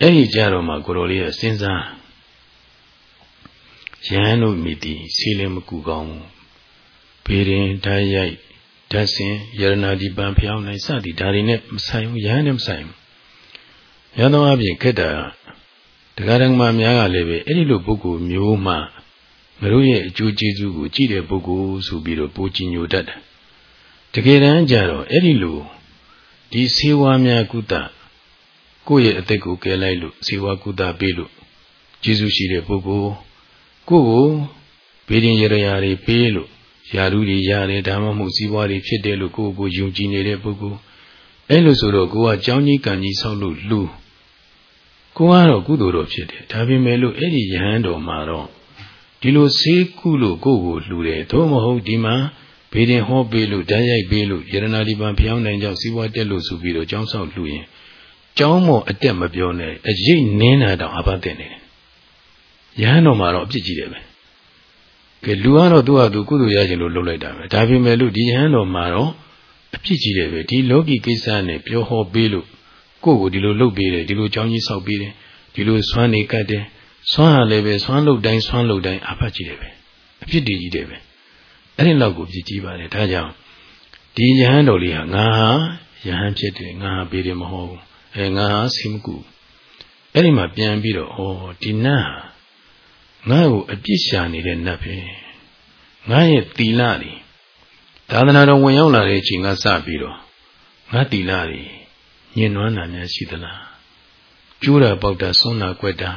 အဲ့ဒီကြတော့မှကိုတော်လေးကစဉ်းစား ရဟန်းတို့မိတီဆေးလည်းမကူကောင်းဘူးဘေးရင်ဓာတ်ရိုက်ဓာတ်စင်ယရနာဒီပံဖျောင်းနိုင်စသည်ဒါတွေနဲ့မဆိုင်ဘူးရဟန်းနဲ့မဆိုင်ဘူးရသောအပြင်ခက်တာတရားဓမ္မများကလည်းပဲအဲ့ဒီလိုပုဂ္ဂိုလ်မျိုးမှငါတို့ရဲ့အကျိုးကျေးဇူးကိုကြည့်တဲ့ပုဂ္ဂိုလ်ဆိုပြီးတော့ပိုကြည်ညိုတတ်တယ်တကယ်တမ်းကျတော့အဲ့ဒီလိုဒီစေဝါများကုသကိုယ့်ရဲ့အသက်ကိုကယ်လိုက်လို့စေဝါကုသပေးလို့ကျေးဇူးရှိတဲ့ပုဂ္ဂိုလ် ကိုယ့်ကိုဘေးရင်ရရာတွေပေးလို့ယာရုတွေရတယ်ဒါမှမဟုတ်စီးပွားတွေဖြစ်တယ်လို့ကိုယ့်ကိုယုံကြည်နေတဲ့ပုဂ္ဂိုလ်အဲ့လိုဆိုတော့ကိုကကြောင်းကြီးကံကြီးဆောက်လို့လူကိုကတော့ကုသိုလ်တော်ဖြစ်တယ်ဒါပေမဲ့လို့အဲ့ဒီယဟန်တော်မှာတော့ဒီလိုဆေးကုလို့ကိုယ့်ကိုလှူတယ်သို့မဟုတ်ဒီမှာဘေးရင်ဟောပေးလို့ဓာတ်ရိုက်ပေးလို့ယရနာဒီပံဖျောင်းနိုင်ကြောင်းစီးပွားတက်လို့ဆိုပြီးတော့ကြောင်းဆောက်လှူရင်ကြောင်းမော်အတက်မပြောနဲ့အရေးနင်းတာတောင်အဘတဲ့နေတယ် ယဟန်တော်မှာတော့အပြစ်ကြီးတယ်ပဲကဲလူကတော့သူ့ဟာသူကုသိုလ်ရခြင်းလို့လုပ်လိုက်တာပဲဒါပေမဲ့လို့ဒီယဟန်တော်မှာတော့အပြစ်ကြီးတယ်ပဲဒီလောကီကိစ္စနဲ့ပြောဟောပေးလို့ကိုယ့်ကိုဒီလိုလုပ်ပေးတယ်ဒီလိုကြောင်းကြီးဆောက်ပေးတယ်ဒီလိုဆွမ်းနေကတ်တယ်ဆွမ်းဟာလည်းပဲဆွမ်းလုပ်တိုင်းဆွမ်းလုပ်တိုင်းအဖတ်ကြီးတယ်ပဲအဖြစ်တည်ကြီးတယ်ပဲအဲ့ဒီလောက်ကိုပြစ်ကြီးပါတယ်ဒါကြောင့်ဒီယဟန်တော်လေးဟာငါဟာယဟန်ဖြစ်တယ်ငါဟာပေးတယ်မဟုတ်ဘူးအဲငါဟာစီမကူအဲ့ဒီမှာပြန်ပြီးတော့ဩဒီနတ်ဟာ ငါ့ကိုအပြစ်ရှာနေတဲ့နတ်ပဲငါရဲ့တီလာတွေသာသနာတော်ဝင်ရောက်လာတဲ့အချိန်ကစပြီးတော့ငါတီလာတွေညင်နွမ်းတာများရှိသလားကျိုးတာပေါက်တာဆွမ်းတာကွက်တာ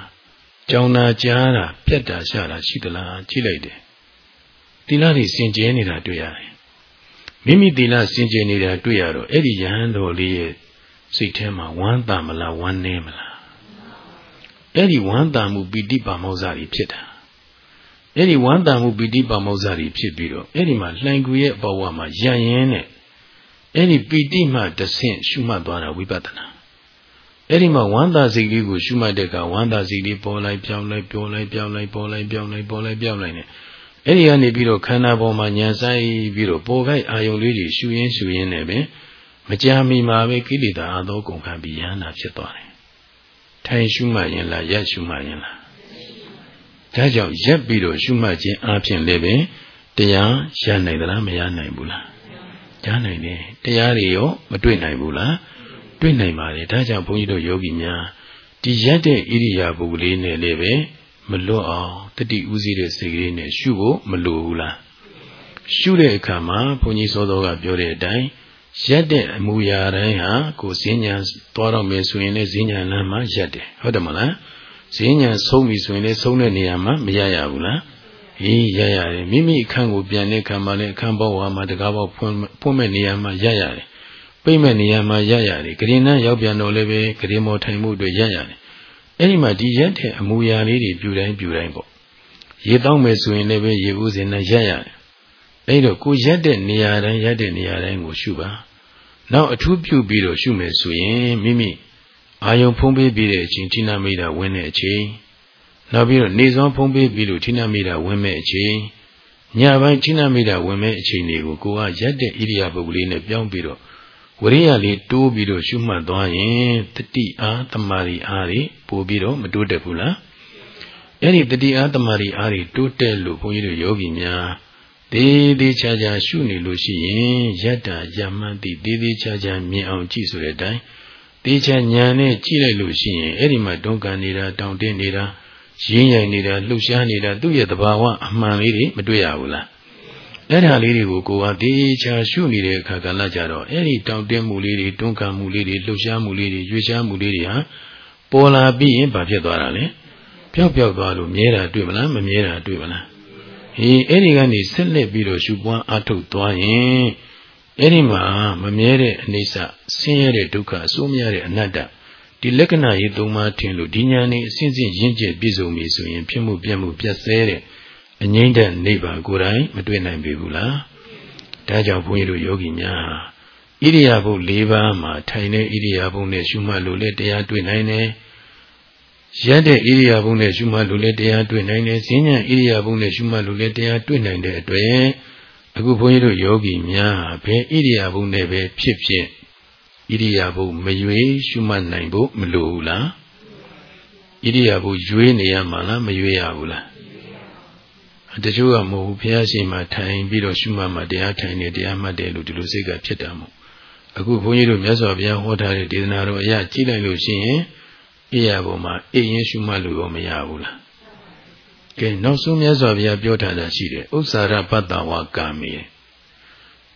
ကြောင်တာကြားတာပြက်တာရှာတာရှိသလားကြည့်လိုက်တယ်တီလာတွေစင်ကြဲနေတာတွေ့ရတယ်မိမိတီလာစင်ကြဲနေတာတွေ့ရတော့အဲ့ဒီယဟန်တော်လေးရဲ့စိတ်ထဲမှာဝမ်းသာမလားဝမ်းနည်းမလား အဲ့ဒီဝမ်းသာမှုပီတိပါမောဇ္ဇာတွေဖြစ်တာအဲ့ဒီဝမ်းသာမှုပီတိပါမောဇ္ဇာတွေဖြစ်ပြီးတော့အဲ့ဒီမှာလှိုင်ကူရဲ့ဘဝမှာရရင်နဲ့အဲ့ဒီပီတိမှတဆင့်ရှုမှတ်သွားတာဝိပဿနာအဲ့ဒီမှာဝမ်းသာစိတ်လေးကိုရှုမှတ်တဲ့ကဝမ်းသာစိတ်လေးပေါ်လိုက်ပြောင်းလိုက်ပြောင်းလိုက်ပြောင်းလိုက်ပေါ်လိုက်ပြောင်းလိုက်ပေါ်လိုက်ပြောင်းလိုက်နဲ့အဲ့ဒီကနေပြီးတော့ခန္ဓာပေါ်မှာညံဆိုင်ပြီးတော့ပေါ်ခိုက်အာယုံလေးတွေရှုရင်းရှုရင်းနဲ့ပဲမကြာမီမှာပဲကိလေသာအသောကုန်ခံပြီးယန္တာဖြစ်သွားတယ် ထိုင်ရှုမှတ်ရင်လားရက်ရှုမှတ်ရင်လားဒါကြောင့်ရက်ပြီးတော့ရှုမှတ်ခြင်းအပြင်လည်းပဲတရားရနိုင်သလားမရနိုင်ဘူးလားရနိုင်တယ်တရားတွေရောမတွေ့နိုင်ဘူးလားတွေ့နိုင်ပါလေဒါကြောင့်ဘုန်းကြီးတို့ယောဂီများဒီရက်တဲ့ဣရိယာပုလေးနဲ့လည်းပဲမလွတ်အောင်တတိဥစည်းတဲ့စိတ်ကလေးနဲ့ရှုဖို့မလိုဘူးလားရှုတဲ့အခါမှာဘုန်းကြီးစောစောကပြောတဲ့အတိုင်း ရက်တဲ့အမူအရာတိုင်းဟာကိုယ်စဉ္ညာသွားတော့မယ်ဆိုရင်လည်းစဉ္ညာလမ်းမှာရက်တယ်ဟုတ်တယ်မလားစဉ္ညာဆုံးပြီဆိုရင်လည်းဆုံးတဲ့နေရာမှာမရရဘူးလားအေးရရတယ်မိမိအခန်းကိုပြန်တဲ့အခါမှာလည်းအခန်းဘောဝါမှာတကားဘောဖွင့်ဖွင့်မဲ့နေရာမှာရရတယ်ပိတ်မဲ့နေရာမှာရရတယ်ဂရင်နန်းရောက်ပြန်တော့လည်းပဲဂရင်မော်ထိုင်မှုတွေရရတယ်အဲ့ဒီမှာဒီရက်တဲ့အမူအရာလေးတွေပြူတိုင်းပြူတိုင်းပေါ့ရေတောင်းမယ်ဆိုရင်လည်းပဲရေဦးစင်နဲ့ရရတယ် အဲ့တော့ကိုရက်တဲ့နေရာတိုင်းရက်တဲ့နေရာတိုင်းကိုရှုပါနောက်အထူးပြုပြီးတော့ရှုမယ်ဆိုရင်မိမိအာယုံဖုံးပေးပြီးတဲ့အချိန်ဌိနမိတာဝင်တဲ့အချိန်နောက်ပြီးတော့နေစောဖုံးပေးပြီးလို့ဌိနမိတာဝင်မဲ့အချိန်ညပိုင်းဌိနမိတာဝင်မဲ့အချိန်တွေကိုကိုကရက်တဲ့ဣရိယာပုဂ္ဂလေးနဲ့ပြောင်းပြီးတော့ဝရိယလေးတိုးပြီးတော့ရှုမှတ်သွားရင်တတိအားတမာရီအားတွေပို့ပြီးတော့မတိုးတက်ဘူးလားအဲ့ဒီတတိအားတမာရီအားတွေတိုးတက်လို့ဘုန်းကြီးတို့ယောဂီများ သေးသေးချာချာရှုနေလို့ရှိရင်ယတ္တာယမန်တိသေးသေးချာချာမြင်အောင်ကြည့်ဆိုတဲ့အတိုင်းသေးချာညာနဲ့ကြည့်လိုက်လို့ရှိရင်အဲ့ဒီမှာတွန်းကန်နေတာတောင်တင်းနေတာရင်းရိုင်နေတာလှုပ်ရှားနေတာသူ့ရဲ့သဘာဝအမှန်လေးတွေမတွေ့ရဘူးလားအဲ့ဒါလေးတွေကိုကိုယ်ကတေချာရှုနေတဲ့အခါကလည်းကြတော့အဲ့ဒီတောင်တင်းမှုလေးတွေတွန်းကန်မှုလေးတွေလှုပ်ရှားမှုလေးတွေရွေ့ရှားမှုလေးတွေဟာပေါ်လာပြီးရင်ဘာဖြစ်သွားတာလဲပျောက်ပျောက်သွားလို့မြဲတာတွေ့မလားမမြဲတာတွေ့မလား အေးအဲ့ဒီကနေဆက်လက်ပြီးတော့ရှုပွားအထုတ်သွားရင်အဲ့ဒီမှာမမြဲတဲ့အနေဆဆင်းရဲတဲ့ဒုက္ခအစိုးမရတဲ့အနတ္တဒီလက္ခဏာရေးသုံးပါးထင်လို့ဒီညာနေအစဉ်စဉ်ရင့်ကျက်ပြည့်စုံပြီဆိုရင်ဖြစ်မှုပြတ်မှုပြတ်ဆဲတဲ့အငိမ့်တဲ့နိဗ္ဗာန်ကိုယ်တိုင်မတွေ့နိုင်ပြီဘူးလားဒါကြောင့်ဘုန်းကြီးတို့ယောဂီများဣရိယာပု၄ပါးမှာထိုင်တဲ့ဣရိယာပုနဲ့ရှုမှတ်လို့လည်းတရားတွေ့နိုင်တယ် ရက်တဲ့ဣရိယာပုနဲ့ရှုမှတ်လို့လည်းတရားတွေ့နိုင်တယ်ဈဉ္ညာဣရိယာပုနဲ့ရှုမှတ်လို့လည်းတရားတွေ့နိုင်တဲ့အတွက်အခုဘုန်းကြီးတို့ယောဂီများဘယ်ဣရိယာပုနဲ့ပဲဖြစ်ဖြစ်ဣရိယာပုမရွေရှုမှတ်နိုင်ဖို့မလိုဘူးလားဣရိယာပုရွေးနေရမှာလားမရွေးရဘူးလားတချို့ကမဟုတ်ဘူးဘုရားရှင်မှာထိုင်ပြီးတော့ရှုမှတ်မှတရားထိုင်နေတရားမှတ်တယ်လို့ဒီလိုစိတ်ကဖြစ်တာမို့အခုဘုန်းကြီးတို့မြတ်စွာဘုရားဟောထားတဲ့ဒေသနာတော်အရာကြည့်လိုက်လို့ရှိရင် ဣရိယာပုမှာအိရင်ရှုမှတ်လို့ရောမရဘူးလားကဲနောက်ဆုံးမြတ်စွာဘုရားပြောထားတာရှိတယ်ဥစ္စာရပတ္တဝါကာမေ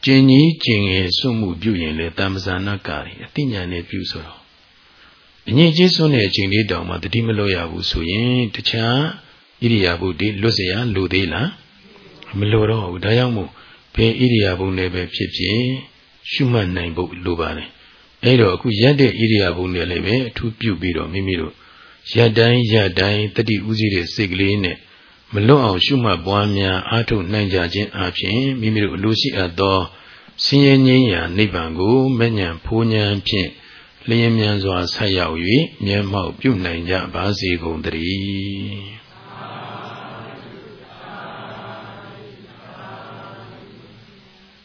ကျင်ကြီးကျင်ငယ်စွမှုပြုရင်လေတမ္ပဇာနာကာရီအတိညာနဲ့ပြုဆိုတော့အငြိကြီးစွန်းတဲ့အချိန်လေးတောင်မှတတိမလို့ရဘူးဆိုရင်တခြားဣရိယာပုဒီလွတ်เสียလိုသေးလားမလိုတော့ဘူးဒါကြောင့်မို့ဘယ်ဣရိယာပုနဲ့ပဲဖြစ်ဖြစ်ရှုမှတ်နိုင်ဖို့လိုပါတယ် အဲတော့အခုရက်တဲ့ဣရိယာပုနဲ့လည်းပဲအထူးပြုပြီးတော့မိမိတို့ရက်တိုင်းရက်တိုင်းတတိဥစည်းတဲ့စိတ်ကလေးနဲ့မလွတ်အောင်ရှုမှတ်ပွားများအားထုတ်နိုင်ကြခြင်းအပြင်မိမိတို့အလိုရှိအပ်သောဆင်းရဲငြိမ်းရာနိဗ္ဗာန်ကိုမဉ္ဇဉ်ဖိုးဉဏ်ဖြင့်လျင်မြန်စွာဆက်ရောက်၍မျက်မှောက်ပြုနိုင်ကြပါစေကုန်သတည်း